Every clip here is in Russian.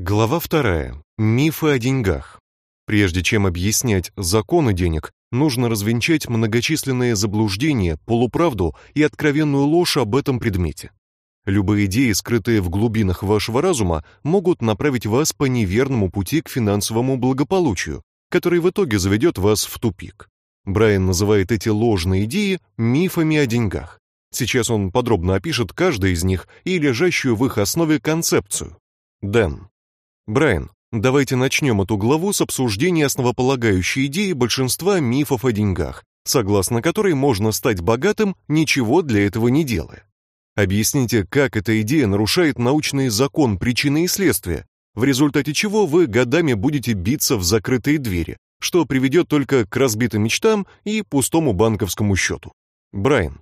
Глава вторая. Мифы о деньгах. Прежде чем объяснять законы денег, нужно развенчать многочисленные заблуждения, полуправду и откровенную ложь об этом предмете. Любые идеи, скрытые в глубинах вашего разума, могут направить вас по неверному пути к финансовому благополучию, который в итоге заведет вас в тупик. Брайан называет эти ложные идеи мифами о деньгах. Сейчас он подробно опишет каждый из них и лежащую в их основе концепцию. Дэн. Брайан, давайте начнем эту главу с обсуждения основополагающей идеи большинства мифов о деньгах, согласно которой можно стать богатым, ничего для этого не делая. Объясните, как эта идея нарушает научный закон причины и следствия, в результате чего вы годами будете биться в закрытые двери, что приведет только к разбитым мечтам и пустому банковскому счету. Брайан,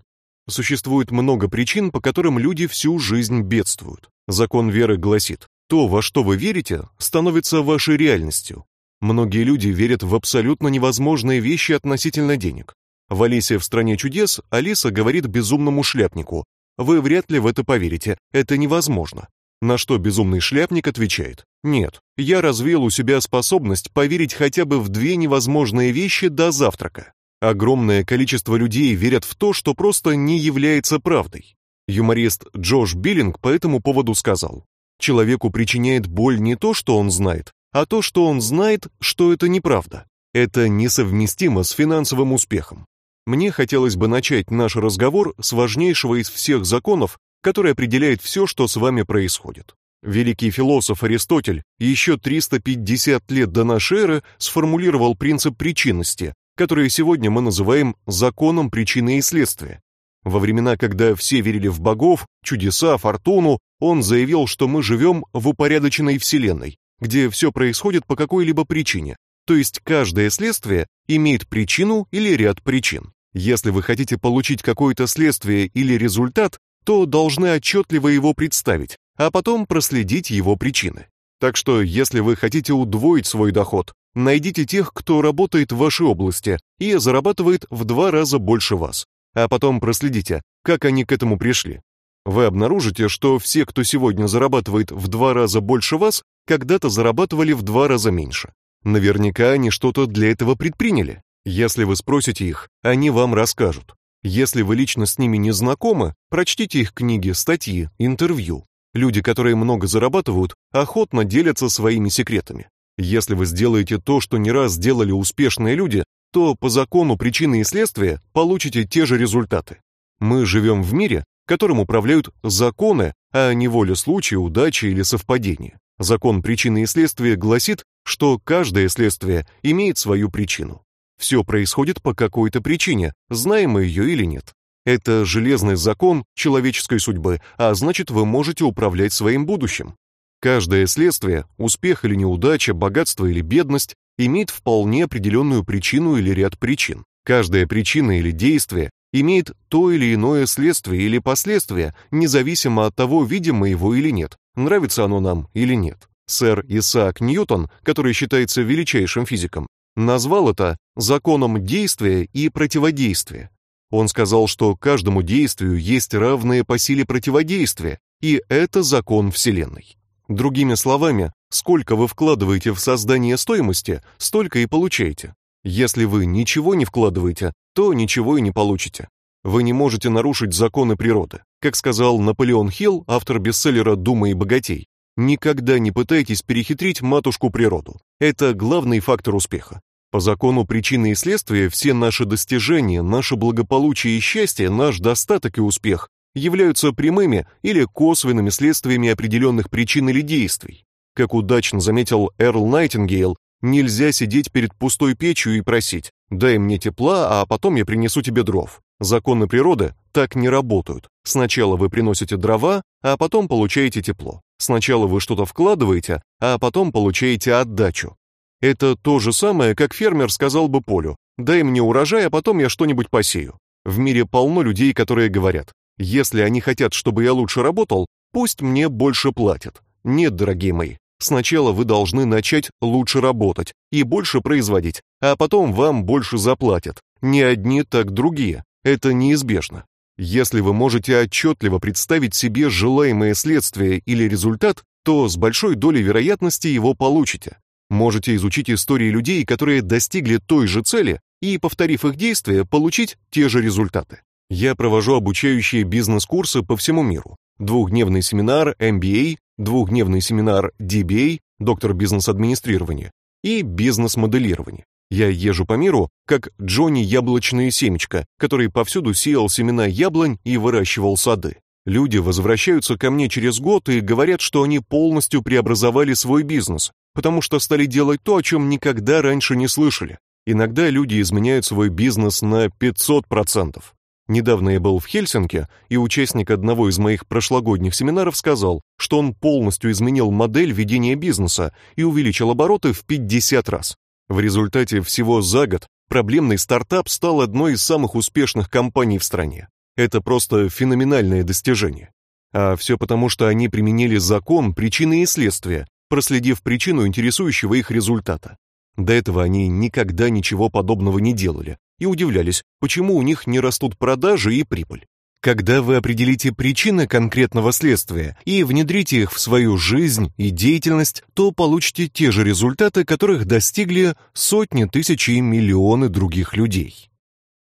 Существует много причин, по которым люди всю жизнь бедствуют. Закон веры гласит: то, во что вы верите, становится вашей реальностью. Многие люди верят в абсолютно невозможные вещи относительно денег. В Алисе в стране чудес Алиса говорит безумному шляпнику: "Вы вряд ли в это поверите, это невозможно". На что безумный шляпник отвечает: "Нет, я развил у себя способность поверить хотя бы в две невозможные вещи до завтрака". Огромное количество людей верят в то, что просто не является правдой. Юморист Джош Биллинг по этому поводу сказал: "Человеку причиняет боль не то, что он знает, а то, что он знает, что это неправда. Это несовместимо с финансовым успехом". Мне хотелось бы начать наш разговор с важнейшего из всех законов, который определяет все, что с вами происходит. Великий философ Аристотель еще 350 лет до нашей эры сформулировал принцип причинности, которые сегодня мы называем законом причины и следствия. Во времена, когда все верили в богов, чудеса, фортуну, он заявил, что мы живем в упорядоченной вселенной, где все происходит по какой-либо причине. То есть каждое следствие имеет причину или ряд причин. Если вы хотите получить какое-то следствие или результат, то должны отчетливо его представить, а потом проследить его причины. Так что, если вы хотите удвоить свой доход, Найдите тех, кто работает в вашей области и зарабатывает в два раза больше вас, а потом проследите, как они к этому пришли. Вы обнаружите, что все, кто сегодня зарабатывает в два раза больше вас, когда-то зарабатывали в два раза меньше. Наверняка они что-то для этого предприняли. Если вы спросите их, они вам расскажут. Если вы лично с ними не знакомы, прочтите их книги, статьи, интервью. Люди, которые много зарабатывают, охотно делятся своими секретами. Если вы сделаете то, что не раз делали успешные люди, то по закону причины и следствия получите те же результаты. Мы живем в мире, которым управляют законы, а не воля случая, удачи или совпадения. Закон причины и следствия гласит, что каждое следствие имеет свою причину. Все происходит по какой-то причине, знаем мы ее или нет. Это железный закон человеческой судьбы, а значит, вы можете управлять своим будущим. Каждое следствие, успех или неудача, богатство или бедность, имеет вполне определенную причину или ряд причин. Каждая причина или действие имеет то или иное следствие или последствие, независимо от того, видим мы его или нет, нравится оно нам или нет. Сэр Исаак Ньютон, который считается величайшим физиком, назвал это законом действия и противодействия. Он сказал, что каждому действию есть равные по силе противодействия, и это закон Вселенной. Другими словами, сколько вы вкладываете в создание стоимости, столько и получаете. Если вы ничего не вкладываете, то ничего и не получите. Вы не можете нарушить законы природы. Как сказал Наполеон Хилл, автор бестселлера Дума и богатей, никогда не пытайтесь перехитрить матушку природу. Это главный фактор успеха. По закону причины и следствия все наши достижения, наше благополучие и счастье, наш достаток и успех являются прямыми или косвенными следствиями определенных причин или действий. Как удачно заметил Эрл Найтингейл, нельзя сидеть перед пустой печью и просить: "Дай мне тепла, а потом я принесу тебе дров". Законы природы так не работают. Сначала вы приносите дрова, а потом получаете тепло. Сначала вы что-то вкладываете, а потом получаете отдачу. Это то же самое, как фермер сказал бы полю: "Дай мне урожай, а потом я что-нибудь посею". В мире полно людей, которые говорят: если они хотят, чтобы я лучше работал, пусть мне больше платят. Нет, дорогие мои, сначала вы должны начать лучше работать и больше производить, а потом вам больше заплатят. Не одни, так другие. Это неизбежно. Если вы можете отчетливо представить себе желаемое следствие или результат, то с большой долей вероятности его получите. Можете изучить истории людей, которые достигли той же цели и, повторив их действия, получить те же результаты. Я провожу обучающие бизнес-курсы по всему миру. Двухдневный семинар MBA, двухдневный семинар DBA, доктор бизнес-администрирования, и бизнес-моделирования. Я езжу по миру, как Джонни Яблочное семечко, который повсюду сеял семена яблонь и выращивал сады. Люди возвращаются ко мне через год и говорят, что они полностью преобразовали свой бизнес, потому что стали делать то, о чем никогда раньше не слышали. Иногда люди изменяют свой бизнес на 500%. Недавно я был в Хельсинки, и участник одного из моих прошлогодних семинаров сказал, что он полностью изменил модель ведения бизнеса и увеличил обороты в 50 раз. В результате всего за год проблемный стартап стал одной из самых успешных компаний в стране. Это просто феноменальное достижение. А все потому, что они применили закон причины и следствия, проследив причину интересующего их результата. До этого они никогда ничего подобного не делали и удивлялись, почему у них не растут продажи и прибыль. Когда вы определите причины конкретного следствия и внедрите их в свою жизнь и деятельность, то получите те же результаты, которых достигли сотни тысяч и миллионы других людей.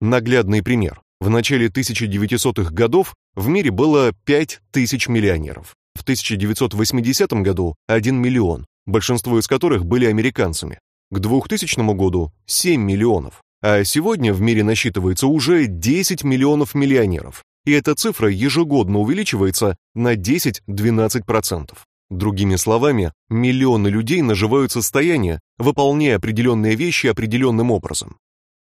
Наглядный пример. В начале 1900-х годов в мире было 5 тысяч миллионеров. В 1980 году 1 миллион, большинство из которых были американцами. К 2000 году 7 миллионов. А сегодня в мире насчитывается уже 10 миллионов миллионеров, и эта цифра ежегодно увеличивается на 10-12%. Другими словами, миллионы людей наживают состояние, выполняя определенные вещи определенным образом.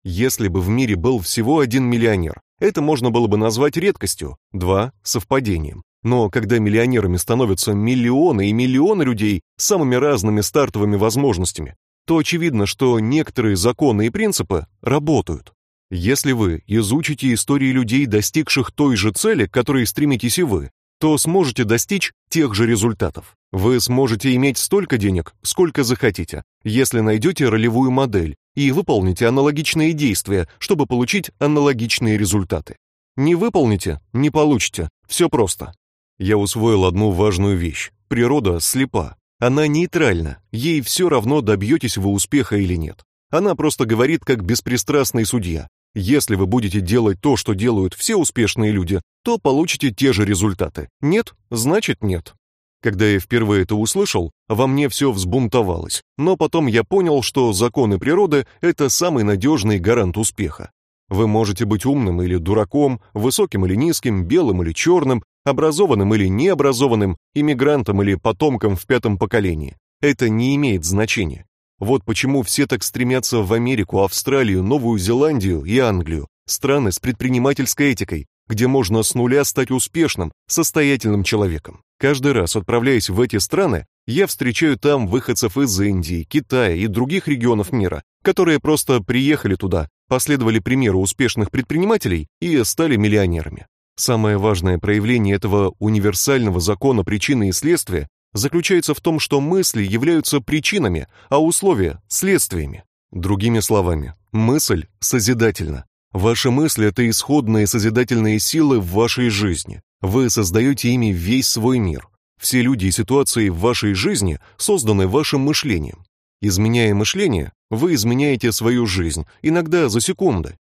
Если бы в мире был всего один миллионер, это можно было бы назвать редкостью, два совпадением. Но когда миллионерами становятся миллионы и миллионы людей с самыми разными стартовыми возможностями, то очевидно, что некоторые законы и принципы работают. Если вы изучите истории людей, достигших той же цели, к которой стремитесь и вы, то сможете достичь тех же результатов. Вы сможете иметь столько денег, сколько захотите, если найдете ролевую модель и выполните аналогичные действия, чтобы получить аналогичные результаты. Не выполните не получите. Все просто. Я усвоил одну важную вещь. Природа слепа. Она нейтральна, ей все равно добьетесь вы успеха или нет. Она просто говорит как беспристрастный судья. Если вы будете делать то, что делают все успешные люди, то получите те же результаты. Нет, значит нет. Когда я впервые это услышал, во мне все взбунтовалось, но потом я понял, что законы природы это самый надежный гарант успеха. Вы можете быть умным или дураком, высоким или низким, белым или черным, образованным или необразованным, иммигрантом или потомком в пятом поколении. Это не имеет значения. Вот почему все так стремятся в Америку, Австралию, Новую Зеландию и Англию, страны с предпринимательской этикой, где можно с нуля стать успешным, состоятельным человеком. Каждый раз отправляясь в эти страны, я встречаю там выходцев из Индии, Китая и других регионов мира, которые просто приехали туда, последовали примеру успешных предпринимателей и стали миллионерами. Самое важное проявление этого универсального закона причины и следствия заключается в том, что мысли являются причинами, а условия следствиями. Другими словами, мысль созидательна. Ваши мысли это исходные созидательные силы в вашей жизни. Вы создаете ими весь свой мир. Все люди и ситуации в вашей жизни созданы вашим мышлением. Изменяя мышление, вы изменяете свою жизнь, иногда за секунды,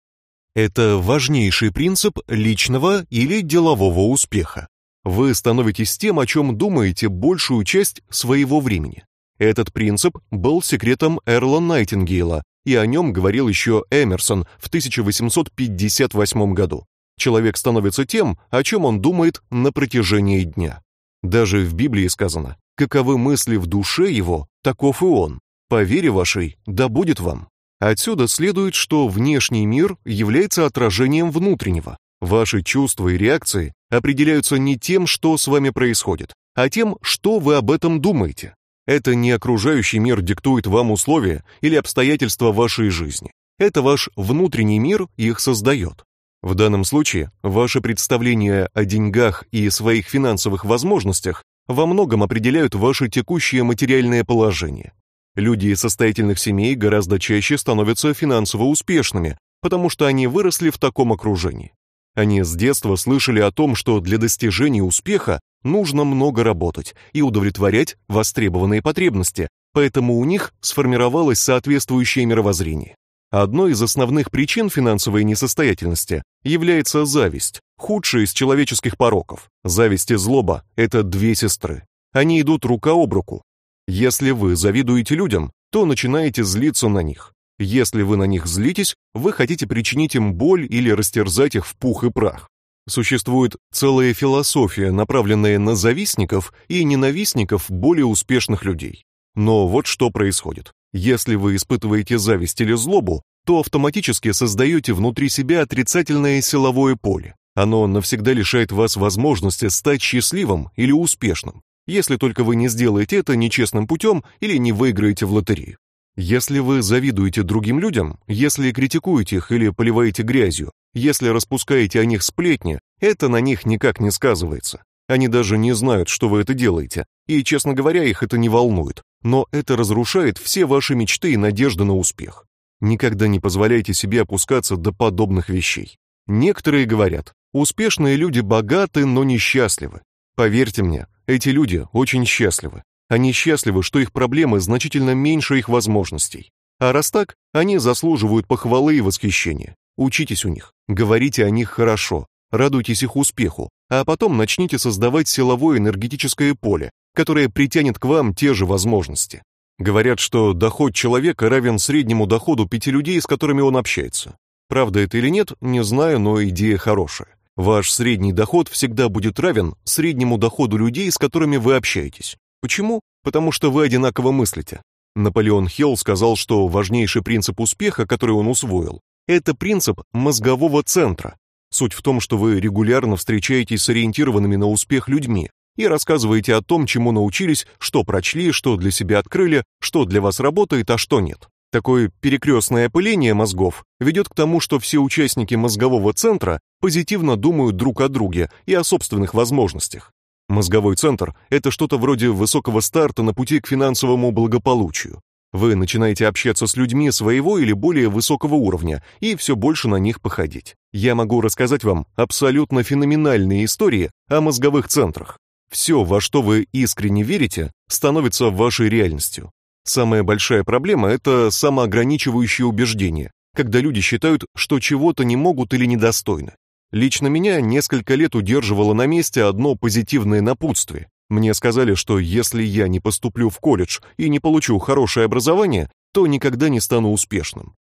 это важнейший принцип личного или делового успеха. Вы становитесь тем, о чем думаете большую часть своего времени. Этот принцип был секретом Эрла Найтингейла, и о нем говорил еще Эмерсон в 1858 году. Человек становится тем, о чем он думает на протяжении дня. Даже в Библии сказано: "Каковы мысли в душе его, таков и он. По вере вашей да будет вам". Отсюда следует, что внешний мир является отражением внутреннего. Ваши чувства и реакции определяются не тем, что с вами происходит, а тем, что вы об этом думаете. Это не окружающий мир диктует вам условия или обстоятельства вашей жизни. Это ваш внутренний мир их создает. В данном случае ваши представления о деньгах и своих финансовых возможностях во многом определяют ваше текущее материальное положение. Люди из состоятельных семей гораздо чаще становятся финансово успешными, потому что они выросли в таком окружении. Они с детства слышали о том, что для достижения успеха нужно много работать и удовлетворять востребованные потребности, поэтому у них сформировалось соответствующее мировоззрение. Одной из основных причин финансовой несостоятельности является зависть, худшая из человеческих пороков. Зависть и злоба это две сестры. Они идут рука об руку. Если вы завидуете людям, то начинаете злиться на них. Если вы на них злитесь, вы хотите причинить им боль или растерзать их в пух и прах. Существует целая философия, направленная на завистников и ненавистников более успешных людей. Но вот что происходит. Если вы испытываете зависть или злобу, то автоматически создаете внутри себя отрицательное силовое поле. Оно навсегда лишает вас возможности стать счастливым или успешным, если только вы не сделаете это нечестным путем или не выиграете в лотерею. Если вы завидуете другим людям, если критикуете их или поливаете грязью, если распускаете о них сплетни, это на них никак не сказывается. Они даже не знают, что вы это делаете, и, честно говоря, их это не волнует. Но это разрушает все ваши мечты и надежды на успех. Никогда не позволяйте себе опускаться до подобных вещей. Некоторые говорят: "Успешные люди богаты, но несчастливы". Поверьте мне, эти люди очень счастливы. Они счастливы, что их проблемы значительно меньше их возможностей. А раз так, они заслуживают похвалы и восхищения. Учитесь у них, говорите о них хорошо, радуйтесь их успеху, а потом начните создавать силовое энергетическое поле, которое притянет к вам те же возможности. Говорят, что доход человека равен среднему доходу пяти людей, с которыми он общается. Правда это или нет, не знаю, но идея хорошая. Ваш средний доход всегда будет равен среднему доходу людей, с которыми вы общаетесь. Почему? Потому что вы одинаково мыслите. Наполеон Хилл сказал, что важнейший принцип успеха, который он усвоил, это принцип мозгового центра. Суть в том, что вы регулярно встречаетесь с ориентированными на успех людьми и рассказываете о том, чему научились, что прочли, что для себя открыли, что для вас работает, а что нет. Такое перекрестное опыление мозгов ведет к тому, что все участники мозгового центра позитивно думают друг о друге и о собственных возможностях. Мозговой центр это что-то вроде высокого старта на пути к финансовому благополучию. Вы начинаете общаться с людьми своего или более высокого уровня и все больше на них походить. Я могу рассказать вам абсолютно феноменальные истории о мозговых центрах. Все, во что вы искренне верите, становится вашей реальностью. Самая большая проблема это самоограничивающие убеждения, когда люди считают, что чего-то не могут или недостойны. Лично меня несколько лет удерживало на месте одно позитивное напутствие. Мне сказали, что если я не поступлю в колледж и не получу хорошее образование, то никогда не стану успешным.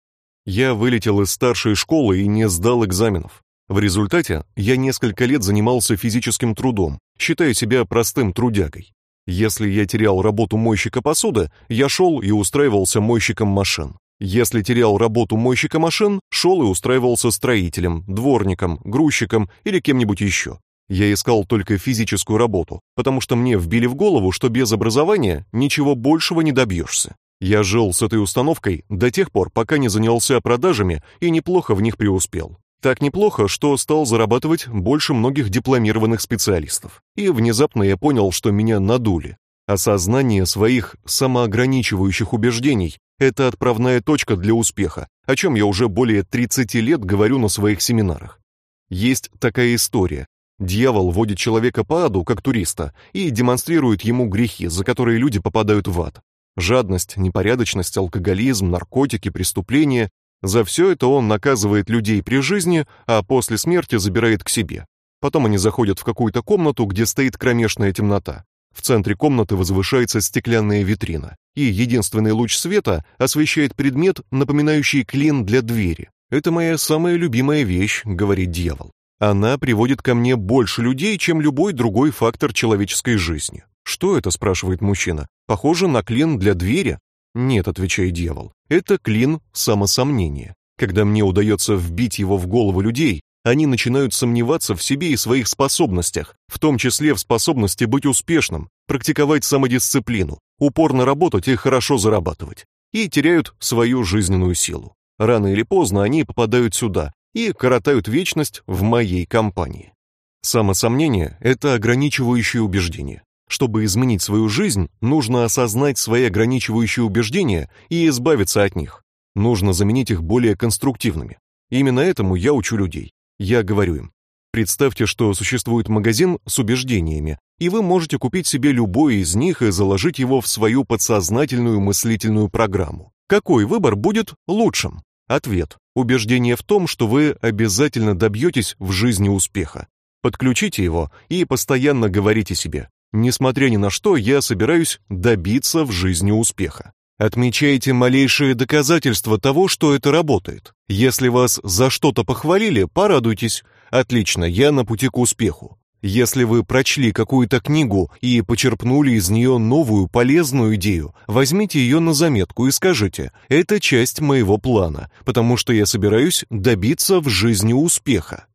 Я вылетел из старшей школы и не сдал экзаменов. В результате я несколько лет занимался физическим трудом, считая себя простым трудягой. Если я терял работу мойщика посуды, я шел и устраивался мойщиком машин. Если терял работу мойщика машин, шел и устраивался строителем, дворником, грузчиком или кем-нибудь еще. Я искал только физическую работу, потому что мне вбили в голову, что без образования ничего большего не добьешься. Я жил с этой установкой до тех пор, пока не занялся продажами и неплохо в них преуспел. Так неплохо, что стал зарабатывать больше многих дипломированных специалистов. И внезапно я понял, что меня надули. Осознание своих самоограничивающих убеждений это отправная точка для успеха, о чем я уже более 30 лет говорю на своих семинарах. Есть такая история. Дьявол водит человека по аду, как туриста, и демонстрирует ему грехи, за которые люди попадают в ад. Жадность, непорядочность, алкоголизм, наркотики, преступления за все это он наказывает людей при жизни, а после смерти забирает к себе. Потом они заходят в какую-то комнату, где стоит кромешная темнота. В центре комнаты возвышается стеклянная витрина, и единственный луч света освещает предмет, напоминающий клин для двери. Это моя самая любимая вещь, говорит дьявол. Она приводит ко мне больше людей, чем любой другой фактор человеческой жизни. Что это, спрашивает мужчина? Похоже на клин для двери? Нет, отвечает дьявол. Это клин самосомнения. Когда мне удается вбить его в голову людей, они начинают сомневаться в себе и своих способностях, в том числе в способности быть успешным, практиковать самодисциплину, упорно работать и хорошо зарабатывать, и теряют свою жизненную силу. Рано или поздно они попадают сюда и коротают вечность в моей компании. Самосомнение это ограничивающее убеждение. Чтобы изменить свою жизнь, нужно осознать свои ограничивающие убеждения и избавиться от них. Нужно заменить их более конструктивными. Именно этому я учу людей. Я говорю им: Представьте, что существует магазин с убеждениями, и вы можете купить себе любой из них и заложить его в свою подсознательную мыслительную программу. Какой выбор будет лучшим? Ответ: убеждение в том, что вы обязательно добьетесь в жизни успеха. Подключите его и постоянно говорите себе: несмотря ни на что, я собираюсь добиться в жизни успеха. Отмечайте малейшие доказательства того, что это работает. Если вас за что-то похвалили, порадуйтесь. Отлично, я на пути к успеху. Если вы прочли какую-то книгу и почерпнули из нее новую полезную идею, возьмите ее на заметку и скажите: "Это часть моего плана, потому что я собираюсь добиться в жизни успеха".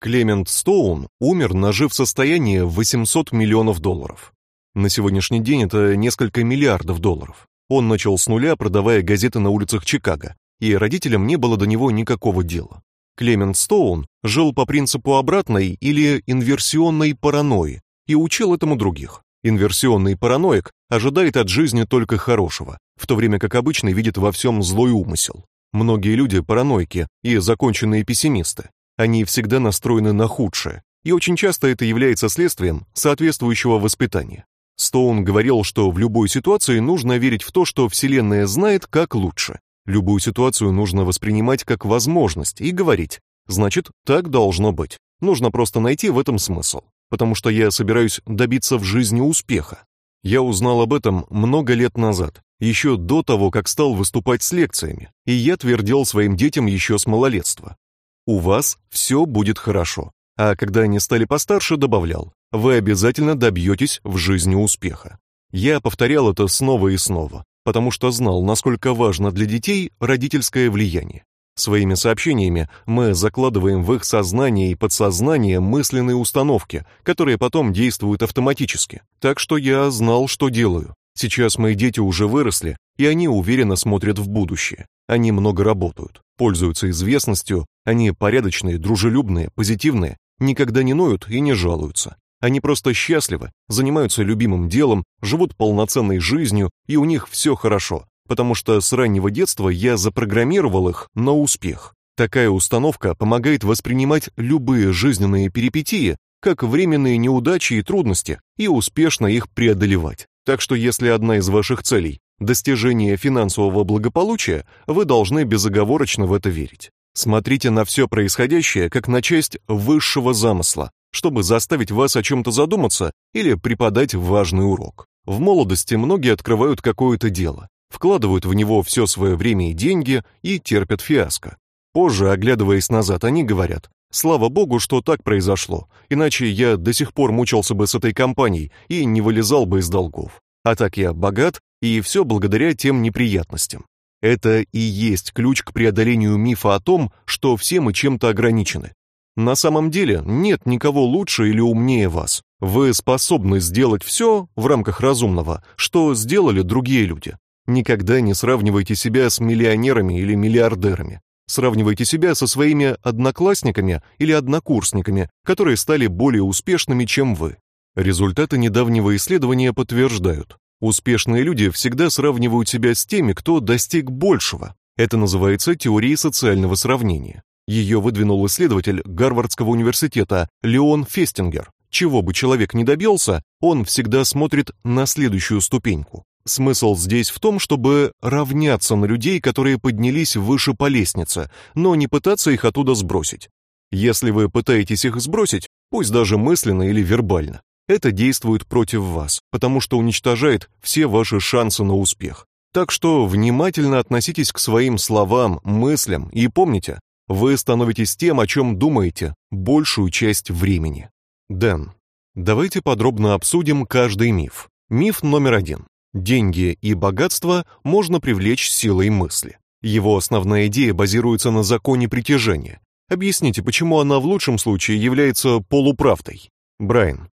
Клемент Стоун умер, нажив состояние в 800 миллионов долларов. На сегодняшний день это несколько миллиардов долларов. Он начал с нуля, продавая газеты на улицах Чикаго, и родителям не было до него никакого дела. Клемент Стоун жил по принципу обратной или инверсионной паранойи и учил этому других. Инверсионный параноик ожидает от жизни только хорошего, в то время как обычный видит во всем злой умысел. Многие люди параноики и законченные пессимисты. Они всегда настроены на худшее, и очень часто это является следствием соответствующего воспитания. Стоун говорил, что в любой ситуации нужно верить в то, что Вселенная знает, как лучше. Любую ситуацию нужно воспринимать как возможность и говорить: "Значит, так должно быть". Нужно просто найти в этом смысл, потому что я собираюсь добиться в жизни успеха. Я узнал об этом много лет назад, еще до того, как стал выступать с лекциями, и я твердил своим детям еще с малолетства: "У вас все будет хорошо". А когда они стали постарше, добавлял: вы обязательно добьетесь в жизни успеха. Я повторял это снова и снова, потому что знал, насколько важно для детей родительское влияние. Своими сообщениями мы закладываем в их сознание и подсознание мысленные установки, которые потом действуют автоматически. Так что я знал, что делаю. Сейчас мои дети уже выросли, и они уверенно смотрят в будущее. Они много работают, пользуются известностью, они порядочные, дружелюбные, позитивные, никогда не ноют и не жалуются. Они просто счастливы, занимаются любимым делом, живут полноценной жизнью, и у них все хорошо, потому что с раннего детства я запрограммировал их на успех. Такая установка помогает воспринимать любые жизненные перипетии как временные неудачи и трудности и успешно их преодолевать. Так что если одна из ваших целей достижение финансового благополучия, вы должны безоговорочно в это верить. Смотрите на все происходящее как на часть высшего замысла, чтобы заставить вас о чем то задуматься или преподать важный урок. В молодости многие открывают какое-то дело, вкладывают в него все свое время и деньги и терпят фиаско. Позже, оглядываясь назад, они говорят: "Слава богу, что так произошло, иначе я до сих пор мучился бы с этой компанией и не вылезал бы из долгов. А так я богат, и все благодаря тем неприятностям". Это и есть ключ к преодолению мифа о том, что все мы чем-то ограничены. На самом деле нет никого лучше или умнее вас. Вы способны сделать все в рамках разумного, что сделали другие люди. Никогда не сравнивайте себя с миллионерами или миллиардерами. Сравнивайте себя со своими одноклассниками или однокурсниками, которые стали более успешными, чем вы. Результаты недавнего исследования подтверждают, успешные люди всегда сравнивают себя с теми, кто достиг большего. Это называется теорией социального сравнения. Ее выдвинул исследователь Гарвардского университета Леон Фестингер. Чего бы человек ни добился, он всегда смотрит на следующую ступеньку. Смысл здесь в том, чтобы равняться на людей, которые поднялись выше по лестнице, но не пытаться их оттуда сбросить. Если вы пытаетесь их сбросить, пусть даже мысленно или вербально, это действует против вас, потому что уничтожает все ваши шансы на успех. Так что внимательно относитесь к своим словам, мыслям и помните, вы становитесь тем, о чем думаете большую часть времени. Дэн, давайте подробно обсудим каждый миф. Миф номер один. Деньги и богатство можно привлечь силой мысли. Его основная идея базируется на законе притяжения. Объясните, почему она в лучшем случае является полуправдой. Брайан.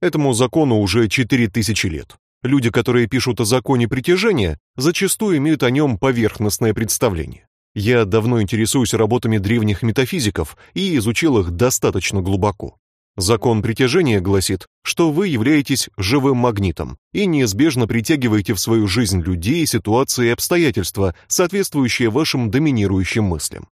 Этому закону уже 4000 лет. Люди, которые пишут о законе притяжения, зачастую имеют о нем поверхностное представление. Я давно интересуюсь работами древних метафизиков и изучил их достаточно глубоко. Закон притяжения гласит, что вы являетесь живым магнитом и неизбежно притягиваете в свою жизнь людей, ситуации и обстоятельства, соответствующие вашим доминирующим мыслям.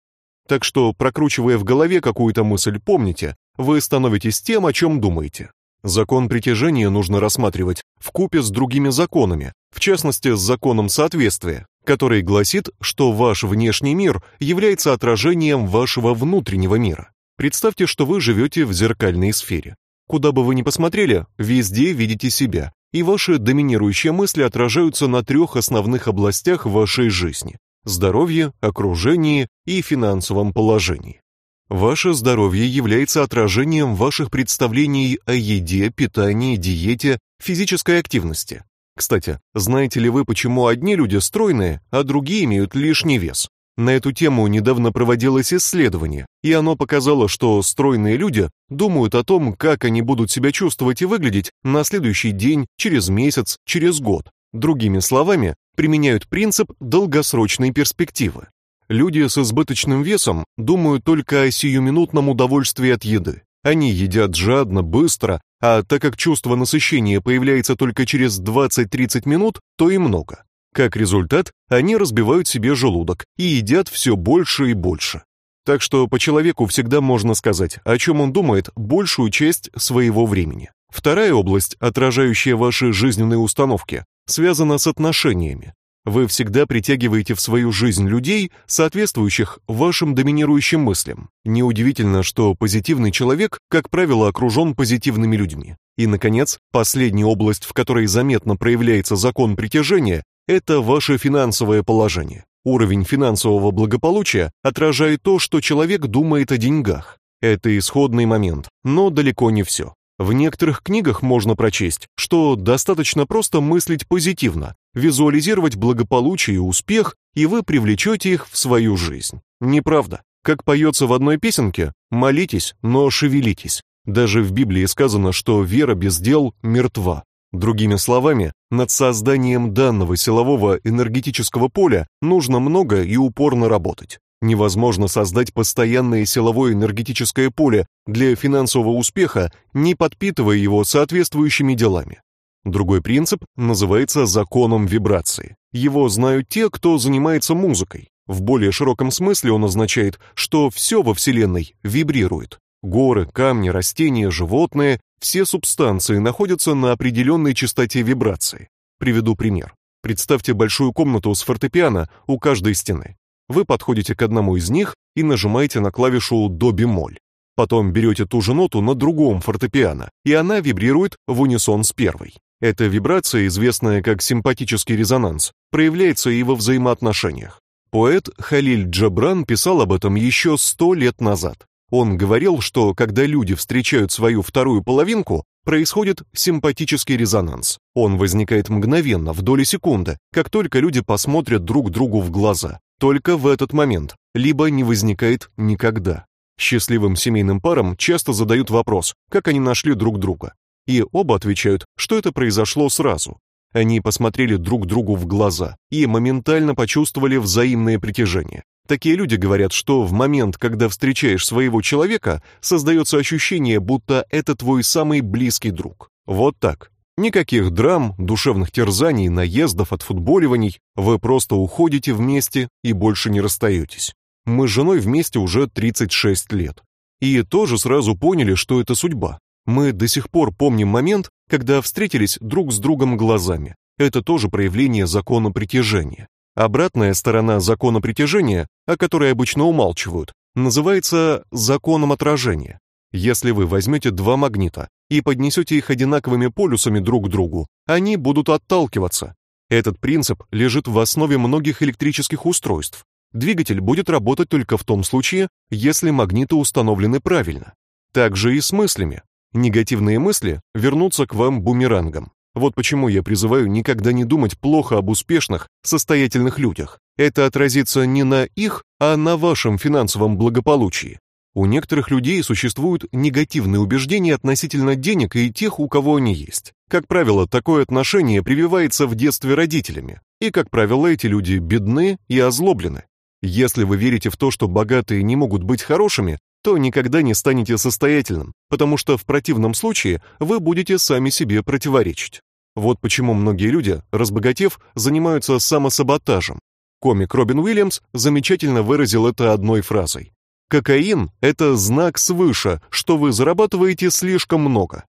Так что, прокручивая в голове какую-то мысль, помните, вы становитесь тем, о чем думаете. Закон притяжения нужно рассматривать в купе с другими законами, в частности, с законом соответствия, который гласит, что ваш внешний мир является отражением вашего внутреннего мира. Представьте, что вы живете в зеркальной сфере. Куда бы вы ни посмотрели, везде видите себя, и ваши доминирующие мысли отражаются на трех основных областях вашей жизни: здоровье, окружении и финансовом положении. Ваше здоровье является отражением ваших представлений о еде, питании, диете, физической активности. Кстати, знаете ли вы, почему одни люди стройные, а другие имеют лишний вес? На эту тему недавно проводилось исследование, и оно показало, что стройные люди думают о том, как они будут себя чувствовать и выглядеть на следующий день, через месяц, через год. Другими словами, применяют принцип долгосрочной перспективы. Люди с избыточным весом думают только о сиюминутном удовольствии от еды. Они едят жадно, быстро, а так как чувство насыщения появляется только через 20-30 минут, то и много. Как результат, они разбивают себе желудок и едят все больше и больше. Так что по человеку всегда можно сказать, о чем он думает большую часть своего времени. Вторая область, отражающая ваши жизненные установки, связана с отношениями. Вы всегда притягиваете в свою жизнь людей, соответствующих вашим доминирующим мыслям. Неудивительно, что позитивный человек, как правило, окружен позитивными людьми. И наконец, последняя область, в которой заметно проявляется закон притяжения, это ваше финансовое положение. Уровень финансового благополучия отражает то, что человек думает о деньгах. Это исходный момент, но далеко не все. В некоторых книгах можно прочесть, что достаточно просто мыслить позитивно, визуализировать благополучие и успех, и вы привлечете их в свою жизнь. Неправда. Как поется в одной песенке: "Молитесь, но шевелитесь". Даже в Библии сказано, что вера без дел мертва. Другими словами, над созданием данного силового энергетического поля нужно много и упорно работать. Невозможно создать постоянное силовое энергетическое поле для финансового успеха, не подпитывая его соответствующими делами. Другой принцип называется законом вибрации. Его знают те, кто занимается музыкой. В более широком смысле он означает, что все во Вселенной вибрирует. Горы, камни, растения, животные все субстанции находятся на определенной частоте вибрации. Приведу пример. Представьте большую комнату с фортепиано у каждой стены. Вы подходите к одному из них и нажимаете на клавишу до бемоль. Потом берете ту же ноту на другом фортепиано, и она вибрирует в унисон с первой. Эта вибрация, известная как симпатический резонанс, проявляется и во взаимоотношениях. Поэт Халиль Джабран писал об этом еще сто лет назад. Он говорил, что когда люди встречают свою вторую половинку, происходит симпатический резонанс. Он возникает мгновенно, в доли секунды, как только люди посмотрят друг другу в глаза. Только в этот момент, либо не возникает никогда. Счастливым семейным парам часто задают вопрос, как они нашли друг друга. И оба отвечают, что это произошло сразу. Они посмотрели друг другу в глаза и моментально почувствовали взаимное притяжение. Такие люди говорят, что в момент, когда встречаешь своего человека, создается ощущение, будто это твой самый близкий друг. Вот так. Никаких драм, душевных терзаний, наездов, отфутболиваний. Вы просто уходите вместе и больше не расстаетесь. Мы с женой вместе уже 36 лет. И тоже сразу поняли, что это судьба. Мы до сих пор помним момент, когда встретились друг с другом глазами. Это тоже проявление закона притяжения. Обратная сторона закона притяжения, о которой обычно умалчивают, называется законом отражения. Если вы возьмете два магнита и поднесете их одинаковыми полюсами друг к другу, они будут отталкиваться. Этот принцип лежит в основе многих электрических устройств. Двигатель будет работать только в том случае, если магниты установлены правильно. Так же и с мыслями. Негативные мысли вернутся к вам бумерангом. Вот почему я призываю никогда не думать плохо об успешных, состоятельных людях. Это отразится не на их, а на вашем финансовом благополучии. У некоторых людей существуют негативные убеждения относительно денег и тех, у кого они есть. Как правило, такое отношение прививается в детстве родителями. И, как правило, эти люди бедны и озлоблены. Если вы верите в то, что богатые не могут быть хорошими, то никогда не станете состоятельным, потому что в противном случае вы будете сами себе противоречить. Вот почему многие люди, разбогатев, занимаются самосаботажем. Комик Робин Уильямс замечательно выразил это одной фразой: Кокаин – это знак свыше, что вы зарабатываете слишком много.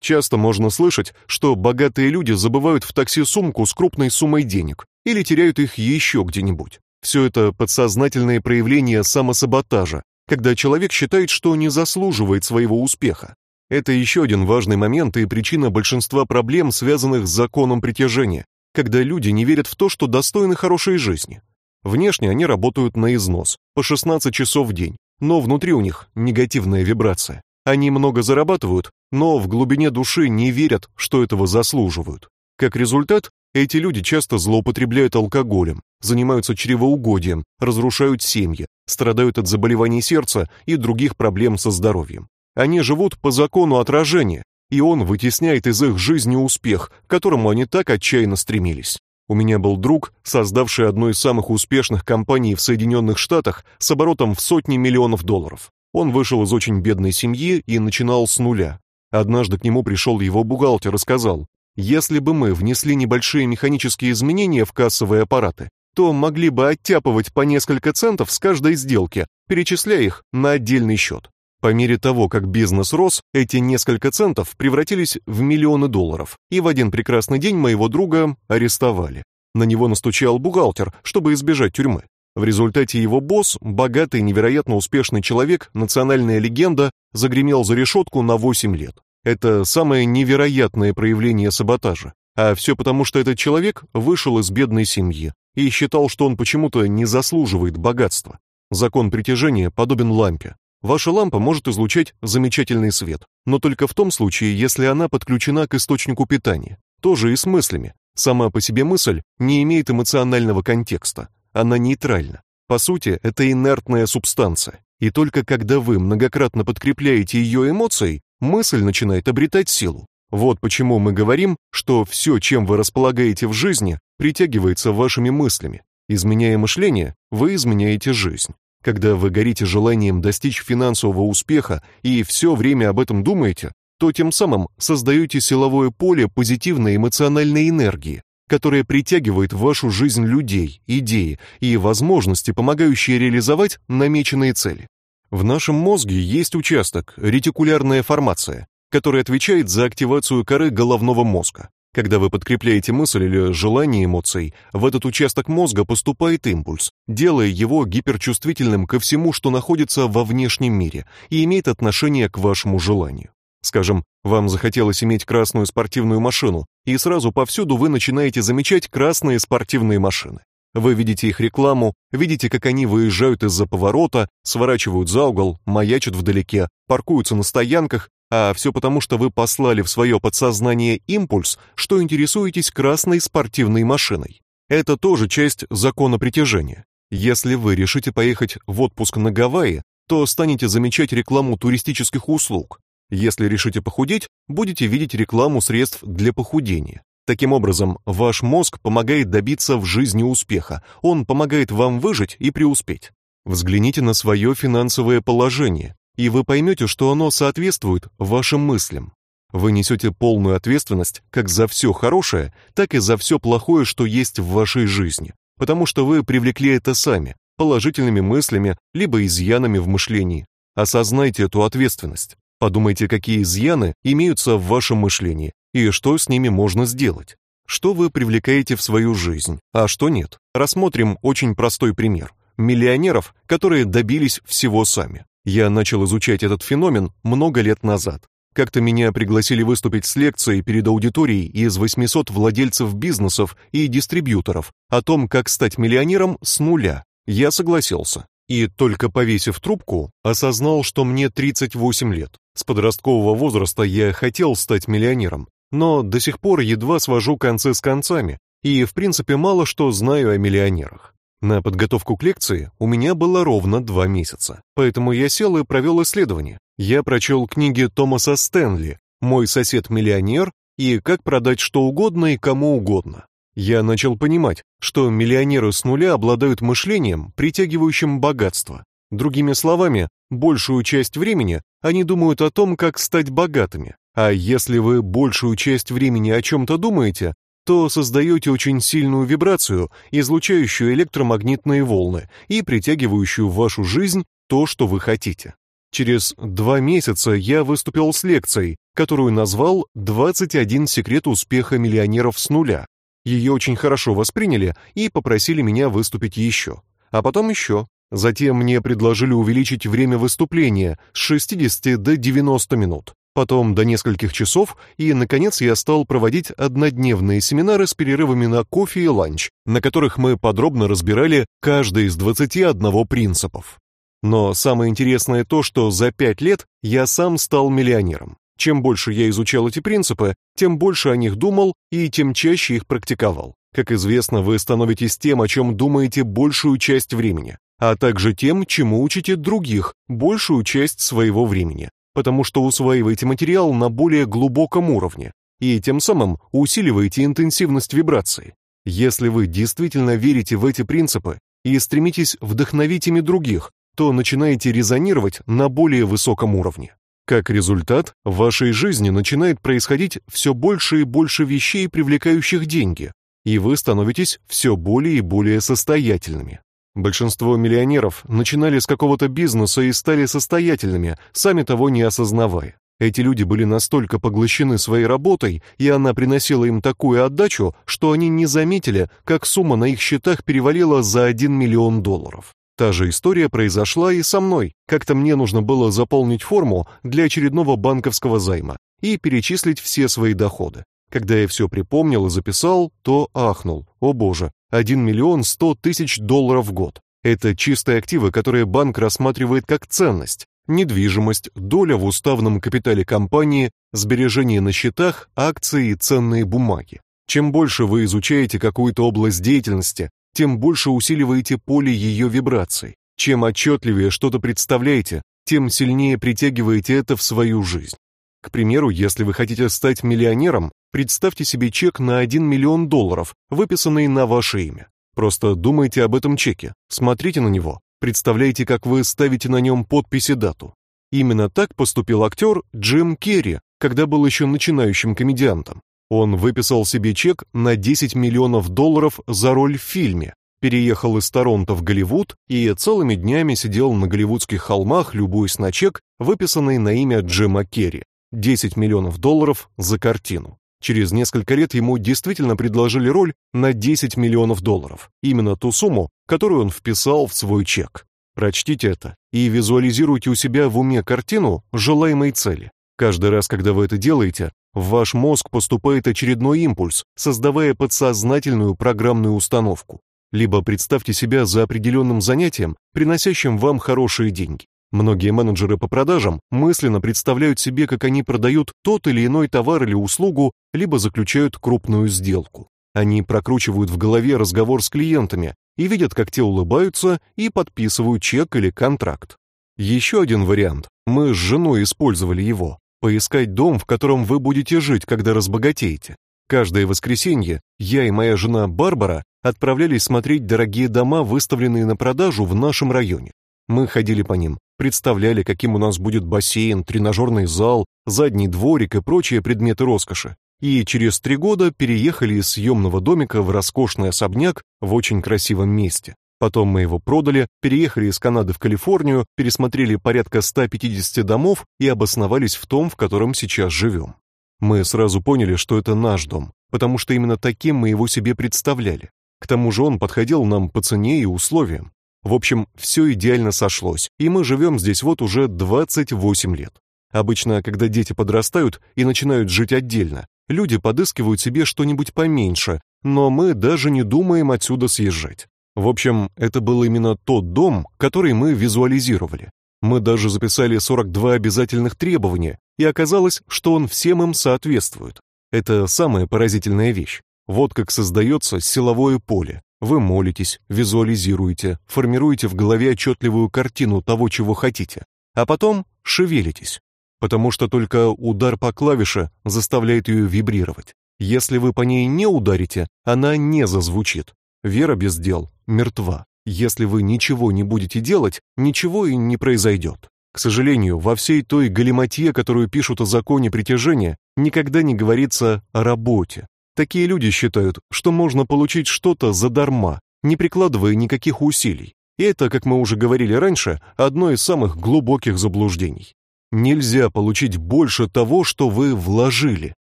Часто можно слышать, что богатые люди забывают в такси сумку с крупной суммой денег или теряют их еще где-нибудь. Все это подсознательные проявления самосаботажа, когда человек считает, что не заслуживает своего успеха. Это еще один важный момент и причина большинства проблем, связанных с законом притяжения, когда люди не верят в то, что достойны хорошей жизни. Внешне они работают на износ, по 16 часов в день, но внутри у них негативная вибрация. Они много зарабатывают, но в глубине души не верят, что этого заслуживают. Как результат, эти люди часто злоупотребляют алкоголем, занимаются чревоугодием, разрушают семьи, страдают от заболеваний сердца и других проблем со здоровьем. Они живут по закону отражения, и он вытесняет из их жизни успех, к которому они так отчаянно стремились. У меня был друг, создавший одну из самых успешных компаний в Соединенных Штатах с оборотом в сотни миллионов долларов. Он вышел из очень бедной семьи и начинал с нуля. Однажды к нему пришел его бухгалтер и сказал: "Если бы мы внесли небольшие механические изменения в кассовые аппараты, то могли бы оттяпывать по несколько центов с каждой сделки, перечисляя их на отдельный счет. По мере того, как бизнес рос, эти несколько центов превратились в миллионы долларов, и в один прекрасный день моего друга арестовали. На него настучал бухгалтер, чтобы избежать тюрьмы. В результате его босс, богатый, невероятно успешный человек, национальная легенда, загремел за решетку на 8 лет. Это самое невероятное проявление саботажа. А все потому, что этот человек вышел из бедной семьи и считал, что он почему-то не заслуживает богатства. Закон притяжения подобен лампе. Ваша лампа может излучать замечательный свет, но только в том случае, если она подключена к источнику питания. Тоже и с мыслями. Сама по себе мысль не имеет эмоционального контекста. Она нейтральна. По сути, это инертная субстанция. И только когда вы многократно подкрепляете ее эмоцией, мысль начинает обретать силу. Вот почему мы говорим, что все, чем вы располагаете в жизни, притягивается вашими мыслями. Изменяя мышление, вы изменяете жизнь. Когда вы горите желанием достичь финансового успеха и все время об этом думаете, то тем самым создаете силовое поле позитивной эмоциональной энергии, которая притягивает в вашу жизнь людей, идеи и возможности, помогающие реализовать намеченные цели. В нашем мозге есть участок ретикулярная формация, который отвечает за активацию коры головного мозга. Когда вы подкрепляете мысль или желание эмоций, в этот участок мозга поступает импульс, делая его гиперчувствительным ко всему, что находится во внешнем мире и имеет отношение к вашему желанию. Скажем, вам захотелось иметь красную спортивную машину, и сразу повсюду вы начинаете замечать красные спортивные машины. Вы видите их рекламу, видите, как они выезжают из-за поворота, сворачивают за угол, маячат вдалеке, паркуются на стоянках а все потому, что вы послали в свое подсознание импульс, что интересуетесь красной спортивной машиной. Это тоже часть закона притяжения. Если вы решите поехать в отпуск на Гавайи, то станете замечать рекламу туристических услуг. Если решите похудеть, будете видеть рекламу средств для похудения. Таким образом, ваш мозг помогает добиться в жизни успеха. Он помогает вам выжить и преуспеть. Взгляните на свое финансовое положение и вы поймете, что оно соответствует вашим мыслям. Вы несете полную ответственность как за все хорошее, так и за все плохое, что есть в вашей жизни, потому что вы привлекли это сами, положительными мыслями либо изъянами в мышлении. Осознайте эту ответственность. Подумайте, какие изъяны имеются в вашем мышлении и что с ними можно сделать. Что вы привлекаете в свою жизнь, а что нет. Рассмотрим очень простой пример. Миллионеров, которые добились всего сами. Я начал изучать этот феномен много лет назад. Как-то меня пригласили выступить с лекцией перед аудиторией из 800 владельцев бизнесов и дистрибьюторов о том, как стать миллионером с нуля. Я согласился. И только повесив трубку, осознал, что мне 38 лет. С подросткового возраста я хотел стать миллионером, но до сих пор едва свожу концы с концами и, в принципе, мало что знаю о миллионерах. На подготовку к лекции у меня было ровно два месяца, поэтому я сел и провел исследование. Я прочел книги Томаса Стэнли «Мой сосед-миллионер» и «Как продать что угодно и кому угодно». Я начал понимать, что миллионеры с нуля обладают мышлением, притягивающим богатство. Другими словами, большую часть времени они думают о том, как стать богатыми. А если вы большую часть времени о чем-то думаете, то создаете очень сильную вибрацию, излучающую электромагнитные волны и притягивающую в вашу жизнь то, что вы хотите. Через два месяца я выступил с лекцией, которую назвал «21 секрет успеха миллионеров с нуля». Ее очень хорошо восприняли и попросили меня выступить еще. А потом еще. Затем мне предложили увеличить время выступления с 60 до 90 минут потом до нескольких часов, и, наконец, я стал проводить однодневные семинары с перерывами на кофе и ланч, на которых мы подробно разбирали каждый из 21 принципов. Но самое интересное то, что за пять лет я сам стал миллионером. Чем больше я изучал эти принципы, тем больше о них думал и тем чаще их практиковал. Как известно, вы становитесь тем, о чем думаете большую часть времени, а также тем, чему учите других большую часть своего времени потому что усваиваете материал на более глубоком уровне и тем самым усиливаете интенсивность вибрации. Если вы действительно верите в эти принципы и стремитесь вдохновить ими других, то начинаете резонировать на более высоком уровне. Как результат, в вашей жизни начинает происходить все больше и больше вещей, привлекающих деньги, и вы становитесь все более и более состоятельными. Большинство миллионеров начинали с какого-то бизнеса и стали состоятельными, сами того не осознавая. Эти люди были настолько поглощены своей работой, и она приносила им такую отдачу, что они не заметили, как сумма на их счетах перевалила за 1 миллион долларов. Та же история произошла и со мной. Как-то мне нужно было заполнить форму для очередного банковского займа и перечислить все свои доходы. Когда я все припомнил и записал, то ахнул. О боже, 1 миллион 100 тысяч долларов в год. Это чистые активы, которые банк рассматривает как ценность. Недвижимость, доля в уставном капитале компании, сбережения на счетах, акции и ценные бумаги. Чем больше вы изучаете какую-то область деятельности, тем больше усиливаете поле ее вибраций. Чем отчетливее что-то представляете, тем сильнее притягиваете это в свою жизнь. К примеру, если вы хотите стать миллионером, представьте себе чек на 1 миллион долларов, выписанный на ваше имя. Просто думайте об этом чеке, смотрите на него, представляйте, как вы ставите на нем подпись и дату. Именно так поступил актер Джим Керри, когда был еще начинающим комедиантом. Он выписал себе чек на 10 миллионов долларов за роль в фильме, переехал из Торонто в Голливуд и целыми днями сидел на голливудских холмах, любуясь на чек, выписанный на имя Джима Керри. 10 миллионов долларов за картину. Через несколько лет ему действительно предложили роль на 10 миллионов долларов, именно ту сумму, которую он вписал в свой чек. Прочтите это и визуализируйте у себя в уме картину желаемой цели. Каждый раз, когда вы это делаете, в ваш мозг поступает очередной импульс, создавая подсознательную программную установку. Либо представьте себя за определенным занятием, приносящим вам хорошие деньги. Многие менеджеры по продажам мысленно представляют себе, как они продают тот или иной товар или услугу, либо заключают крупную сделку. Они прокручивают в голове разговор с клиентами и видят, как те улыбаются и подписывают чек или контракт. Еще один вариант. Мы с женой использовали его. Поискать дом, в котором вы будете жить, когда разбогатеете. Каждое воскресенье я и моя жена Барбара отправлялись смотреть дорогие дома, выставленные на продажу в нашем районе. Мы ходили по ним, представляли, каким у нас будет бассейн, тренажерный зал, задний дворик и прочие предметы роскоши. И через три года переехали из съемного домика в роскошный особняк в очень красивом месте. Потом мы его продали, переехали из Канады в Калифорнию, пересмотрели порядка 150 домов и обосновались в том, в котором сейчас живем. Мы сразу поняли, что это наш дом, потому что именно таким мы его себе представляли. К тому же он подходил нам по цене и условиям. В общем, все идеально сошлось, и мы живем здесь вот уже 28 лет. Обычно, когда дети подрастают и начинают жить отдельно, люди подыскивают себе что-нибудь поменьше, но мы даже не думаем отсюда съезжать. В общем, это был именно тот дом, который мы визуализировали. Мы даже записали 42 обязательных требования, и оказалось, что он всем им соответствует. Это самая поразительная вещь. Вот как создается силовое поле. Вы молитесь, визуализируете, формируете в голове отчетливую картину того, чего хотите, а потом шевелитесь, потому что только удар по клавише заставляет ее вибрировать. Если вы по ней не ударите, она не зазвучит. Вера без дел мертва. Если вы ничего не будете делать, ничего и не произойдет. К сожалению, во всей той галиматье, которую пишут о законе притяжения, никогда не говорится о работе. Такие люди считают, что можно получить что-то задарма, не прикладывая никаких усилий. И это, как мы уже говорили раньше, одно из самых глубоких заблуждений. Нельзя получить больше того, что вы вложили.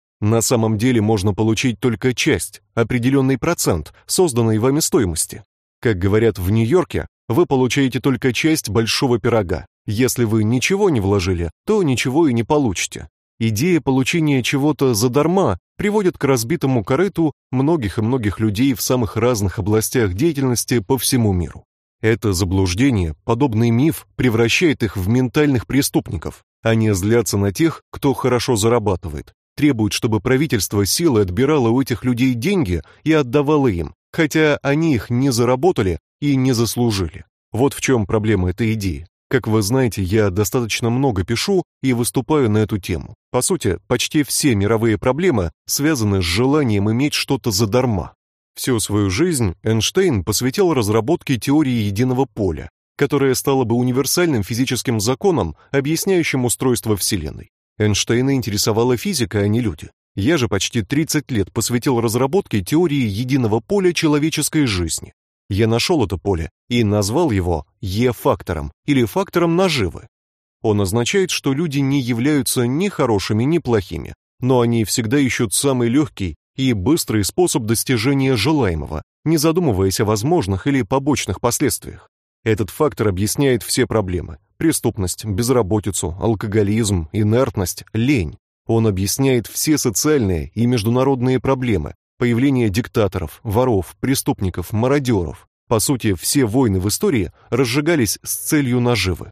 На самом деле можно получить только часть, определенный процент созданной вами стоимости. Как говорят в Нью-Йорке, вы получаете только часть большого пирога. Если вы ничего не вложили, то ничего и не получите. Идея получения чего-то задарма приводит к разбитому корыту многих и многих людей в самых разных областях деятельности по всему миру. Это заблуждение, подобный миф, превращает их в ментальных преступников. Они злятся на тех, кто хорошо зарабатывает, требуют, чтобы правительство силой отбирало у этих людей деньги и отдавало им, хотя они их не заработали и не заслужили. Вот в чем проблема этой идеи. Как вы знаете, я достаточно много пишу и выступаю на эту тему. По сути, почти все мировые проблемы связаны с желанием иметь что-то задарма. Всю свою жизнь Эйнштейн посвятил разработке теории единого поля, которая стала бы универсальным физическим законом, объясняющим устройство Вселенной. Эйнштейна интересовала физика, а не люди. Я же почти 30 лет посвятил разработке теории единого поля человеческой жизни. Я нашел это поле и назвал его Е-фактором или фактором наживы. Он означает, что люди не являются ни хорошими, ни плохими, но они всегда ищут самый легкий и быстрый способ достижения желаемого, не задумываясь о возможных или побочных последствиях. Этот фактор объясняет все проблемы: преступность, безработицу, алкоголизм, инертность, лень. Он объясняет все социальные и международные проблемы, появление диктаторов, воров, преступников, мародеров. По сути, все войны в истории разжигались с целью наживы.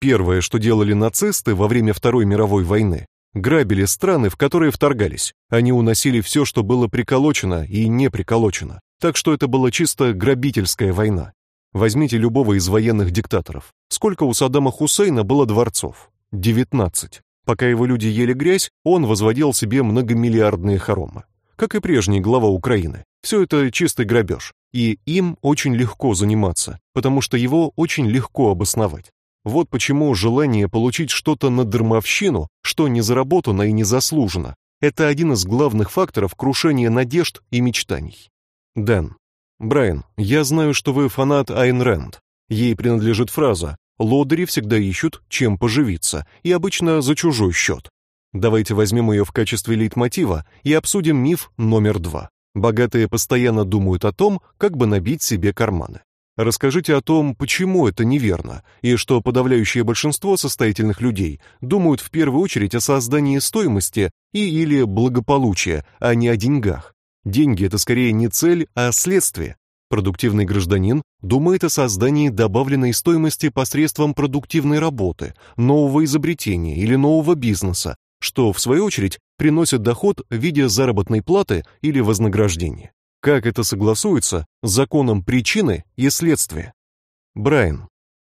Первое, что делали нацисты во время Второй мировой войны, грабили страны, в которые вторгались. Они уносили все, что было приколочено и не приколочено. Так что это была чисто грабительская война. Возьмите любого из военных диктаторов. Сколько у Саддама Хусейна было дворцов? 19. Пока его люди ели грязь, он возводил себе многомиллиардные хоромы как и прежний глава Украины. Все это чистый грабеж, и им очень легко заниматься, потому что его очень легко обосновать. Вот почему желание получить что-то на дармовщину, что не заработано и не заслужено, это один из главных факторов крушения надежд и мечтаний. Дэн. Брайан, я знаю, что вы фанат Айн Рэнд. Ей принадлежит фраза «Лодыри всегда ищут, чем поживиться, и обычно за чужой счет». Давайте возьмем ее в качестве лейтмотива и обсудим миф номер два. Богатые постоянно думают о том, как бы набить себе карманы. Расскажите о том, почему это неверно, и что подавляющее большинство состоятельных людей думают в первую очередь о создании стоимости и или благополучия, а не о деньгах. Деньги это скорее не цель, а следствие. Продуктивный гражданин думает о создании добавленной стоимости посредством продуктивной работы, нового изобретения или нового бизнеса, что в свою очередь приносит доход в виде заработной платы или вознаграждения. Как это согласуется с законом причины и следствия? Брайан.